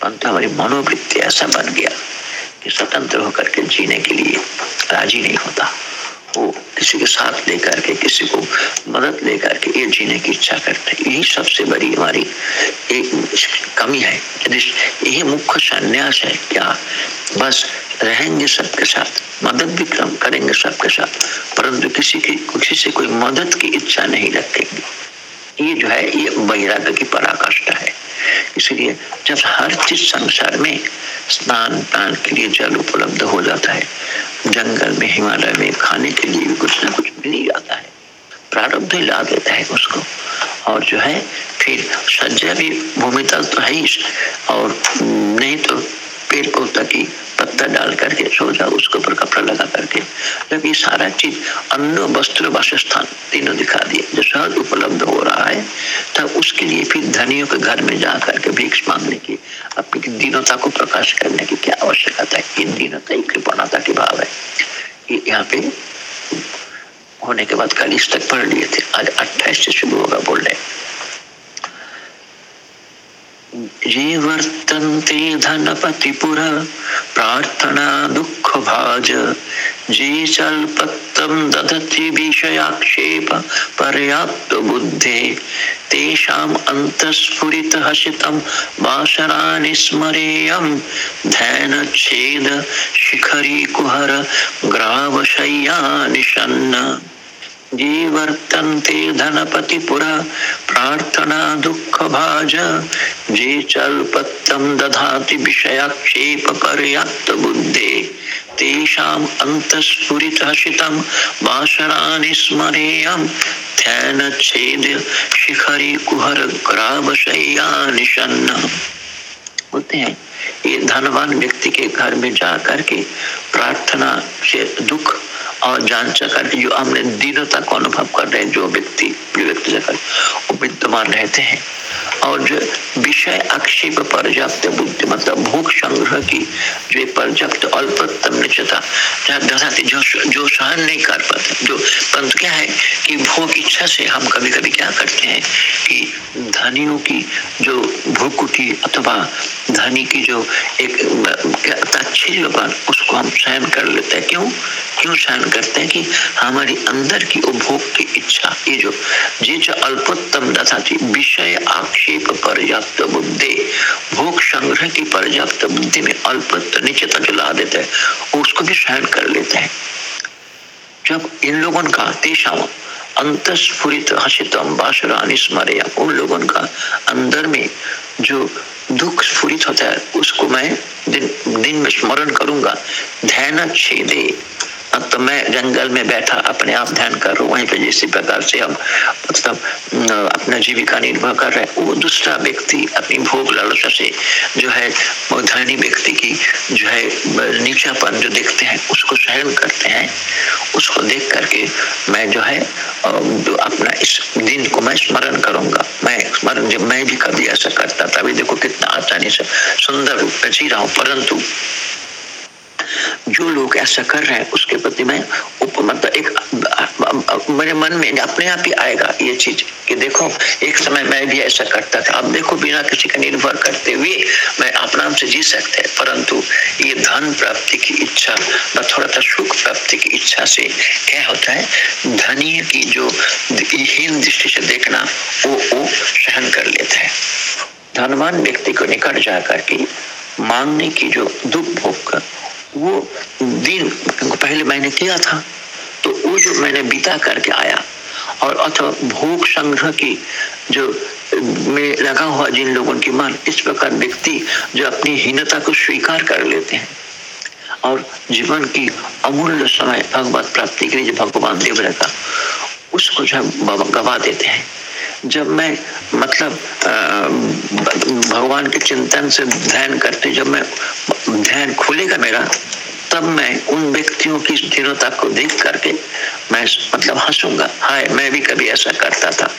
परंतु हमारी मनोवृत्ति ऐसा बन गया। कि स्वतंत्र होकर के जीने के लिए राज़ी नहीं होता। वो किसी के साथ लेकर के, किसी को मदद लेकर के ये जीने की इच्छा करते यही सबसे बड़ी हमारी एक कमी है। यही मुख्य संन्यास है, क्या बस रहेंगे सबके साथ, मदद भी कम करेंगे सबके साथ, परंतु किसी की, किसी से कोई मदद की इच्छा नहीं रखेंगे। ये जो है, ये बहिराग की पराकाष्ठा है। इसलिए जब हर चीज़ संसार में स्नान पान के लिए जल उपलब्ध हो जाता है, जंगल में, हिमालय में, खाने के लिए भी कुछ ना कुछ मिल ही जाता है। प्रारब्ध ला देता है उसको। और जो है, फिर सज्जा भी भूमिता तो ही, और नहीं तो पेड़ पौधा की पत्ता डाल करके सो जाओ, उसके ऊपर कपड़ा लगा करके। जब ये सारा चीज़ अन्न वस्त्र वासस्थान तीनों दिखा दिए, जो सहज उपलब्ध हो रहा है, तब उसके लिए फिर धनियों के घर में जा करके भिक्ष मांगने की, अपनी दीनता को प्रकाश करने की क्या आवश्यकता है? इन दीनता ही कृपणता के भाव है। यहाँ पे होने के बाद कल इस तक पढ़ लिए थे। आज अट्ठाईस से शुरू होगा बोल रहे ये वर्तन्ते धनपतिपुर, प्रार्थना दुःख भाज जे चल्पत्तं दधति विषयाक्षेप पर्याप्त बुद्धे तेषाम् अन्तस्फुरित हसितं वासराणि स्मरेयं। ध्यानच्छेद शिखरी कुहर ग्रावशय्या निषन्न ये वर्तन्ते धनपति पुरा प्रार्थना दुख भाज जे चलपत्तम दधाति विषयाक्षेप पर्याप्त बुद्धे, तेषाम स्मरेयम ध्यान छेद शिखरी कुहर ग्रावशय्या निषन्न होते हैं, ये धनवान व्यक्ति के घर में जा करके प्रार्थना से दुख और जान कर जो हमने दीनता को अनुभव कर रहे हैं, जो व्यक्ति जो व्यक्ति जाकर वो विद्यमान रहते हैं। और जो विषय आक्षेप पर्याप्त बुद्धि मतलब भूख संग्रह की, जो पर्याप्त अल्पतम निश्चता जो जो सहन नहीं कर पाते, जो, परंतु क्या है कि भूख इच्छा से हम कभी कभी क्या करते हैं कि धनियों की जो भूकुटी अथवा धनी की जो एक ताच्छिल्यपन उसको हम सहन कर लेते हैं। क्यों? क्यों सहन करते हैं कि हमारी अंदर की उपभोग की इच्छा, ये जो ये जो अल्पोत्तम दशा थी विषय आक्षेप पर्याप्त बुद्धि, भोग संग्रह की पर्याप्त बुद्धि में अल्पत्व निचता जो ला देते हैं, उसको भी सहन कर लेते हैं। जब इन लोगों का तेषाम अंतस्फुरित हसितम बासुरानी स्मरे उन लोगों का अंदर में जो दुख स्फुरित होता है, उसको मैं दिन दिन में स्मरण करूँगा। ध्यान छेदे। तो मैं जंगल में बैठा, अपने आप ध्यान कर रहा हूँ, वहीं पे जिस प्रकार से हम मतलब अपना जीविका निर्वाह कर रहे वो दूसरा व्यक्ति, अपनी भोग लालसा से जो है धनी व्यक्ति की जो है, नीचापन जो देखते हैं, उसको सहन करते हैं। उसको देख करके मैं जो है जो अपना इस दिन को मैं स्मरण करूँगा। मैं स्मरण जब मैं भी कभी ऐसा करता था, अभी देखो कितना आसानी से सुंदर रूप में जी रहा हूँ, परंतु जो लोग ऐसा कर रहे हैं, उसके प्रति मैं मतलब एक, मेरे मन में अपने आप ही आएगा ये चीज़ कि देखो, एक समय मैं भी ऐसा करता था। अब देखो, बिना किसी का निर्भर करते हुए मैं अपना से जी सकते हैं, परंतु ये धन प्राप्ति की इच्छा व थोड़ा सा सुख प्राप्ति की इच्छा से क्या होता है? धनी की जो हीन दृष्टि से देखना, वो वो सहन कर लेता है। धनवान व्यक्ति को निकट जा करके मांगने की जो दुख भोग वो दिन पहले मैंने किया था तो वो जो मैंने बीता करके आया, और अथवा भोग संग्रह की जो में लगा हुआ जिन लोगों की मन, इस प्रकार व्यक्ति जो अपनी हीनता को स्वीकार कर लेते हैं, और जीवन की अमूल्य समय भगवत प्राप्ति के लिए जो भगवान देव रहता, उसको जब गवा देते हैं जब मैं मतलब भगवान के चिंतन से ध्यान करते, जब मैं ध्यान खुलेगा मेरा, तब मैं उन व्यक्तियों की स्थिरता को देख करके मैं मतलब हंसूँगा। हाय, मैं भी कभी ऐसा करता था।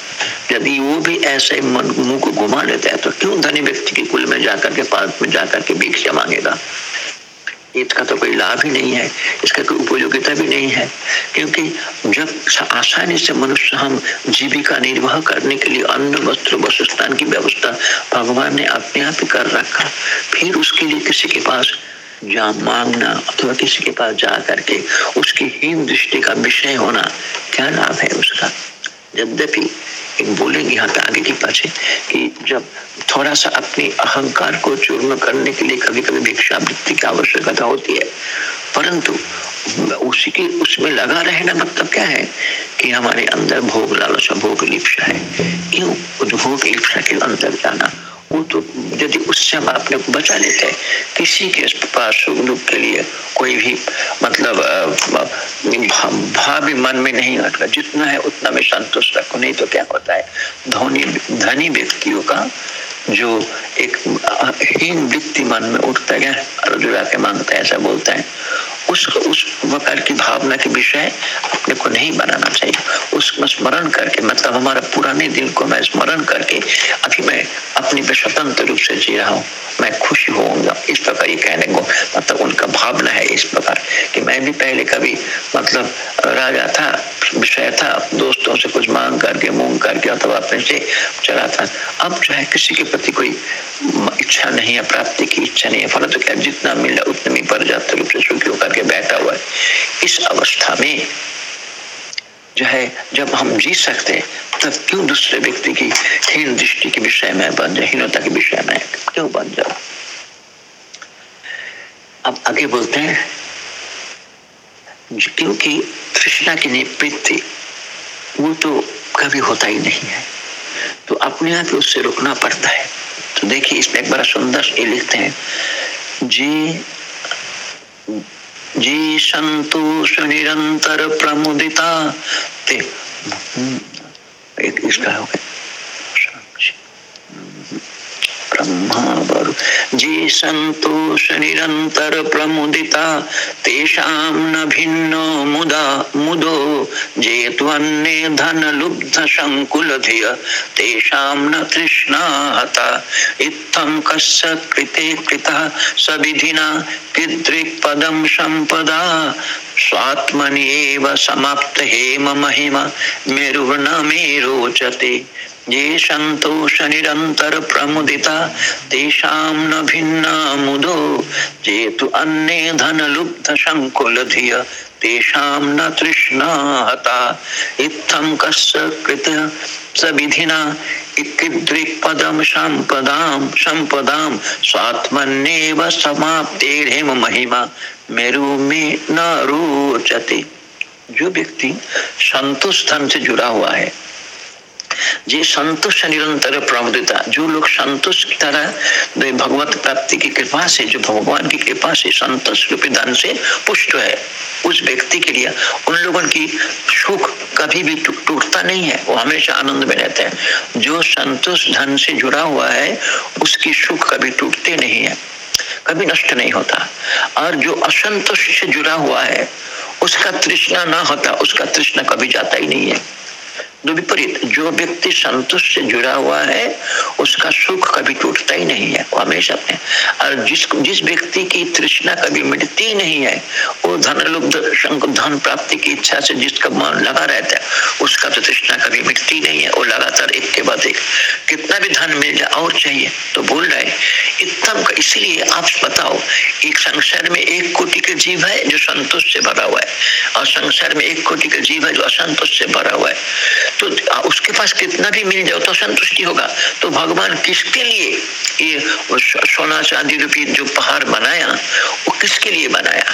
यदि वो भी ऐसे मुँह को घुमा लेता है तो क्यों धनी व्यक्ति के कुल में जाकर के पार्क में जाकर के भिक्षा मांगेगा? इसका तो कोई लाभ ही नहीं है, इसका कोई उपयोगिता भी नहीं है, क्योंकि जब आसानी से मनुष्य हम जीविका निर्वाह करने के लिए अन्न, वस्त्र, वसुस्थान की व्यवस्था भगवान ने अपने आप ही कर रखा, फिर उसके लिए किसी के पास जा मांगना अथवा किसी के पास जा करके उसकी हीन दृष्टि का विषय होना क्या लाभ है उसका? यद्यपि बोलेंगे यहाँ पे आगे की पाछे कि जब थोड़ा सा अपने अहंकार को चूर्ण करने के लिए कभी कभी भिक्षावृत्ति की आवश्यकता होती है, परंतु उसी की, उसमें लगा रहना मतलब क्या है कि हमारे अंदर भोग लालसा भोग लिप्सा है। क्यों? भोग लिप्सा के अंदर जाना। वो तो यदि उससे हम अपने को बचा लेते हैं, किसी के पास सुख दुख के लिए कोई भी मतलब भाव मन में नहीं आता जितना है उतना में संतुष्ट रखो, नहीं तो क्या होता है? धोनी, धनी व्यक्तियों का जो एक, हीन वृत्ति मन में उठता है अर्जुरा के माँगता है, ऐसा बोलता है। उस उस प्रकार की भावना के विषय अपने को नहीं बनाना चाहिए। उसमें स्मरण करके मतलब हमारा पुराने दिन को मैं स्मरण करके, अभी मैं अपनी पे स्वतंत्र रूप से जी रहा हूँ। मैं खुश होऊँगा। इस प्रकार ये कहने को मतलब उनका भावना है इस प्रकार कि मैं भी पहले कभी मतलब राजा था, विषय था, दोस्तों से कुछ मांग करके, मूंग करके अथवा अपने से चला था। अब जो है किसी के प्रति कोई इच्छा नहीं है, प्राप्ति की इच्छा नहीं है। फल तो क्या जितना मिल मिला उतने में पर्याप्त रूप से सुखी होकर के बैठा हुआ है? इस अवस्था में जो है, जब हम जी सकते तब क्यों दूसरे व्यक्ति की हीन दृष्टि के विषय में बन जाए, हीनता के विषय में क्यों बन जाओ अब आगे बोलते हैं क्योंकि कृष्णा की निवृत्ति, वो तो कभी होता ही नहीं है। तो अपने आप ही उससे रुकना पड़ता है। तो देखिए, इसमें एक बड़ा सुंदर ये लिखते हैं, जी जी संतोष निरंतर प्रमुदिता। ते इसका हो गया। ब्रह्मा जी संतोष निरंतर प्रमुदिता तेषाम न भिन्न मुदा मुदो। जे धन लुब्ध संकुल तेषाम न तृष्णा हता। इत्थम कस्य कृते कृतः सविधिना पितृक् पदम संपदा स्वात्मनि समाप्त हेम महिमा मेरुर्न मे रोचते। ये संतोष निरंतर प्रमुदिता तेषाम न भिन्न मुदो जे तु धन लुब्ध संकुल धिय न तृष्णा हता कस्य कृत महिमा मेरु में न रोचते। जो व्यक्ति संतोष धन से जुड़ा हुआ है जे संतोष निरंतर प्रमुदिता जो लोग संतोष की तरह भगवत प्राप्ति की कृपा से, जो भगवान की कृपा से संतोष रूपी धन से पुष्ट है, उस व्यक्ति के लिए उन लोगों की सुख कभी भी टूटता नहीं है, वो हमेशा आनंद में रहते हैं। जो संतोष धन से जुड़ा हुआ है, उसकी सुख कभी टूटते नहीं है, कभी नष्ट नहीं होता। और जो असंतोष से जुड़ा हुआ है, उसका तृष्णा ना होता, उसका तृष्णा कभी जाता ही नहीं है। विपरीत, जो व्यक्ति संतोष से जुड़ा हुआ है, उसका सुख कभी टूटता ही नहीं है, वो हमेशा में और जिस जिस व्यक्ति की तृष्णा कभी मिटती नहीं है, वो धन लोग धन प्राप्ति की इच्छा से जिसका मन लगा रहता है, उसका तो तृष्णा कभी मिटती नहीं है, वो लगातार एक के बाद एक। कितना भी धन मिल जाए, और चाहिए तो बोल रहे इतना इसलिए आप बताओ, एक संसार में एक कोटि का जीव है जो संतोष से भरा हुआ है, और संसार में एक कोटि का जीव है जो असंतोष से भरा हुआ है। तो उसके पास कितना भी मिल जाओ तो संतुष्टि होगा। तो भगवान किसके लिए ये सोना चांदी रूपी जो पहाड़ बनाया, वो किसके लिए बनाया?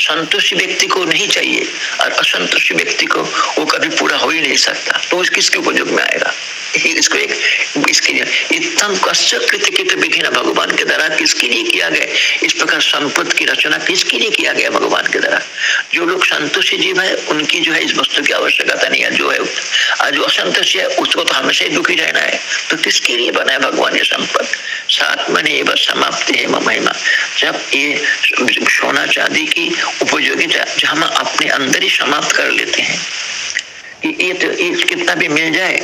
संतुष्टि व्यक्ति को नहीं चाहिए और असंतुष्टि व्यक्ति को वो कभी पूरा हो ही नहीं सकता। तो किसके उपयोग में आएगा? इसको एक, इसके लिए इतम कृत विधि ना भगवान के द्वारा किसके लिए किया गया? इस प्रकार संपत्ति की रचना किसके लिए किया गया भगवान के द्वारा? जो लोग संतुष्ट जीव है, उनकी जो है इस वस्तु की आवश्यकता नहीं है। जो है जो असंतोष है, उसको तो हमेशा ही दुखी रहना है। तो किसके लिए बना है भगवान ये संपत्ति? मने एवं समाप्त है महिमा। जब ये सोना चांदी की उपयोगिता जो हम अपने अंदर ही समाप्त कर लेते हैं। ये तो ये कितना भी मिल जाए,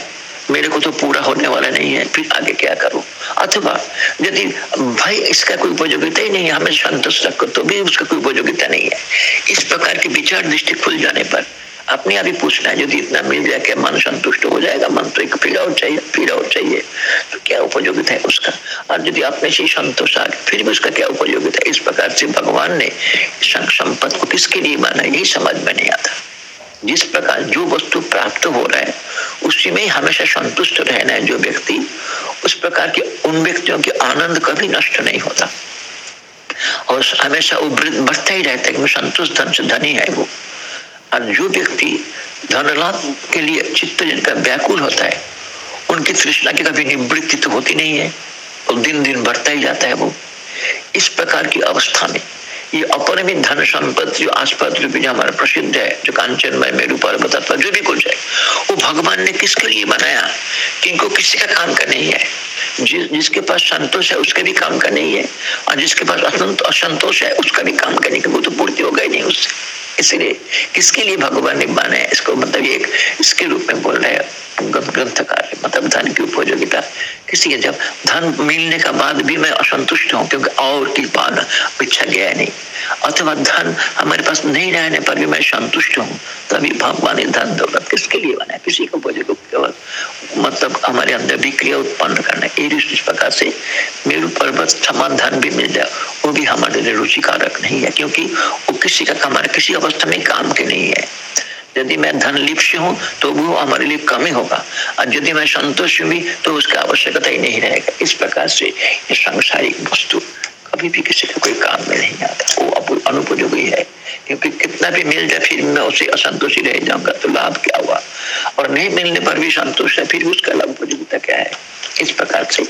मेरे को तो पूरा होने वाला नहीं है, फिर आगे क्या करूँ? अथवा, यदि भाई इसका कोई उपयोगिता ही नहीं है, हमें संतोष रखो तो भी उसका कोई उपयोगिता नहीं है। इस प्रकार के विचार दृष्टि खुल जाने पर अपने आप ही पूछना है यदि इतना मिल जाए क्या मन संतुष्ट हो जाएगा, मन तो एक फिर और चाहिए फिर और चाहिए। तो क्या उपयोगिता है उसका? और यदि अपने से संतोष आ गया, फिर भी उसका क्या उपयोगिता है? इस प्रकार से भगवान ने संपत्ति को किसके लिए माना यही समझ में नहीं आता। जिस प्रकार जो वस्तु प्राप्त हो रहा है, उसी में हमेशा संतुष्ट रहना है जो व्यक्ति, उस प्रकार के उन व्यक्तियों के आनंद कभी नष्ट नहीं होता। और हमेशा वो बढ़ता ही रहता है संतुष्ट धन से धनी है वो। और जो व्यक्ति धन लाभ के लिए चित्त जिनका व्याकुल होता है, उनकी तृष्णा की कभी निवृत्ति तो होती नहीं है और दिन दिन बढ़ता ही जाता है वो। इस प्रकार की अवस्था में, ये अपरिमित धन संपत्ति जो आसपास जो हमारा प्रसिद्ध है, जो कांचन में मेरू पर्वत जो भी कुछ है, वो भगवान ने किसके लिए बनाया? किनको किसी का काम का नहीं है। जिस जिसके पास संतोष है, उसके भी काम का नहीं है, और जिसके पास असंतोष है, उसका भी काम की वो तो पूर्ति ही नहीं उससे। इसलिए किसके लिए भगवान ने बनाया इसको मतलब एक इसके रूप में बोल रहे हैं। ग्रंथकार मतलब धन की उपयोगिता। किसी के जब धन मिलने का बाद भी मैं असंतुष्ट हूँ, क्योंकि और की पाना पीछा गया नहीं। अथवा धन हमारे पास नहीं रहने पर भी मैं संतुष्ट हूँ, तभी भगवान ने धन दौलत किसके लिए बनाया? किसी को केवल मतलब हमारे अंदर भी क्रिया उत्पन्न करना इस प्रकार से मेरु पर्वत समान धन भी मिल जाए, वो भी हमारे लिए रुचिकारक नहीं है, क्योंकि वो किसी का हमारे किसी अवस्था में काम के नहीं है। यदि मैं धन लिप्स हूँ तो वो हमारे लिए कम ही होगा। और यदि मैं संतोष भी तो उसका आवश्यकता ही नहीं रहेगा। इस प्रकार से ये सांसारिक वस्तु कभी भी किसी का कोई काम में नहीं आता। वो अनुपयोगी है, क्योंकि कितना भी मिल जाए, फिर मैं उसे असंतोषी रह जाऊँगा तो लाभ क्या हुआ? और नहीं मिलने पर भी संतोष है, फिर उसका लाभ उपयोगिता क्या है? इस प्रकार से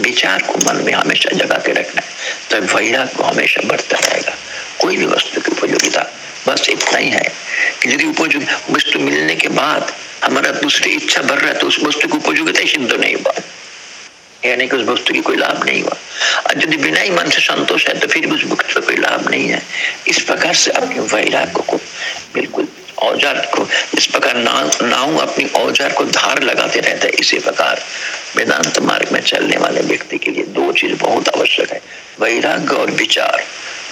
विचार को मन में हमेशा जगा के रखना है तो वैराग को हमेशा बढ़ता रहेगा। कोई भी वस्तु की उपयोगिता बस इतना ही है कि यदि उपयोगी वस्तु मिलने के बाद हमारा दूसरी इच्छा बढ़ रहा है तो उस वस्तु की उपयोगिता सिद्ध नहीं हुआ। यानी कि उस वस्तु की कोई लाभ नहीं हुआ। और यदि बिना ही मन से संतोष है तो फिर उस वस्तु का कोई लाभ नहीं है। इस प्रकार से अपने वैराग्य को बिल्कुल औज़ार को, इस प्रकार ना नाव अपनी औज़ार को धार लगाते रहते हैं। इसी प्रकार वेदांत मार्ग में चलने वाले व्यक्ति के लिए दो चीज़ बहुत आवश्यक है। वैराग्य और विचार।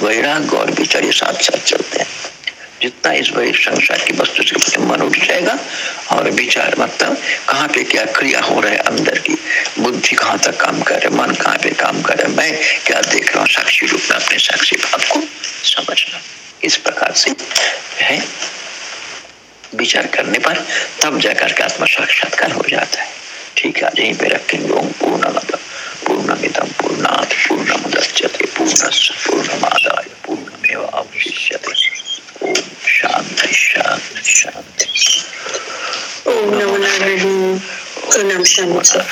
वैराग्य और विचार ये साथ साथ चलते हैं। जितना इस वही संसार की वस्तु से मन उठ जाएगा और विचार मतलब कहाँ पे क्या क्रिया हो रहा है अंदर की? बुद्धि कहाँ तक काम कर रहे मन कहाँ पे काम कर रहे मैं क्या देख रहा हूँ साक्षी रूप में अपने साक्षी भाव को समझना। इस प्रकार से है। विचार करने पर तब जाकर के आत्मा साक्षात्कार हो जाता है। ठीक है यहीं पे रखेंगे। ओम पूर्ण मतलब पूर्णमिदम पूर्णात् पूर्णमुदच्यते पूर्णस्य पूर्णमादाय। पूर्णमेव अवशिष्यते ओम शांति शांति शांति ओम नमो नारायण प्रणाम शांति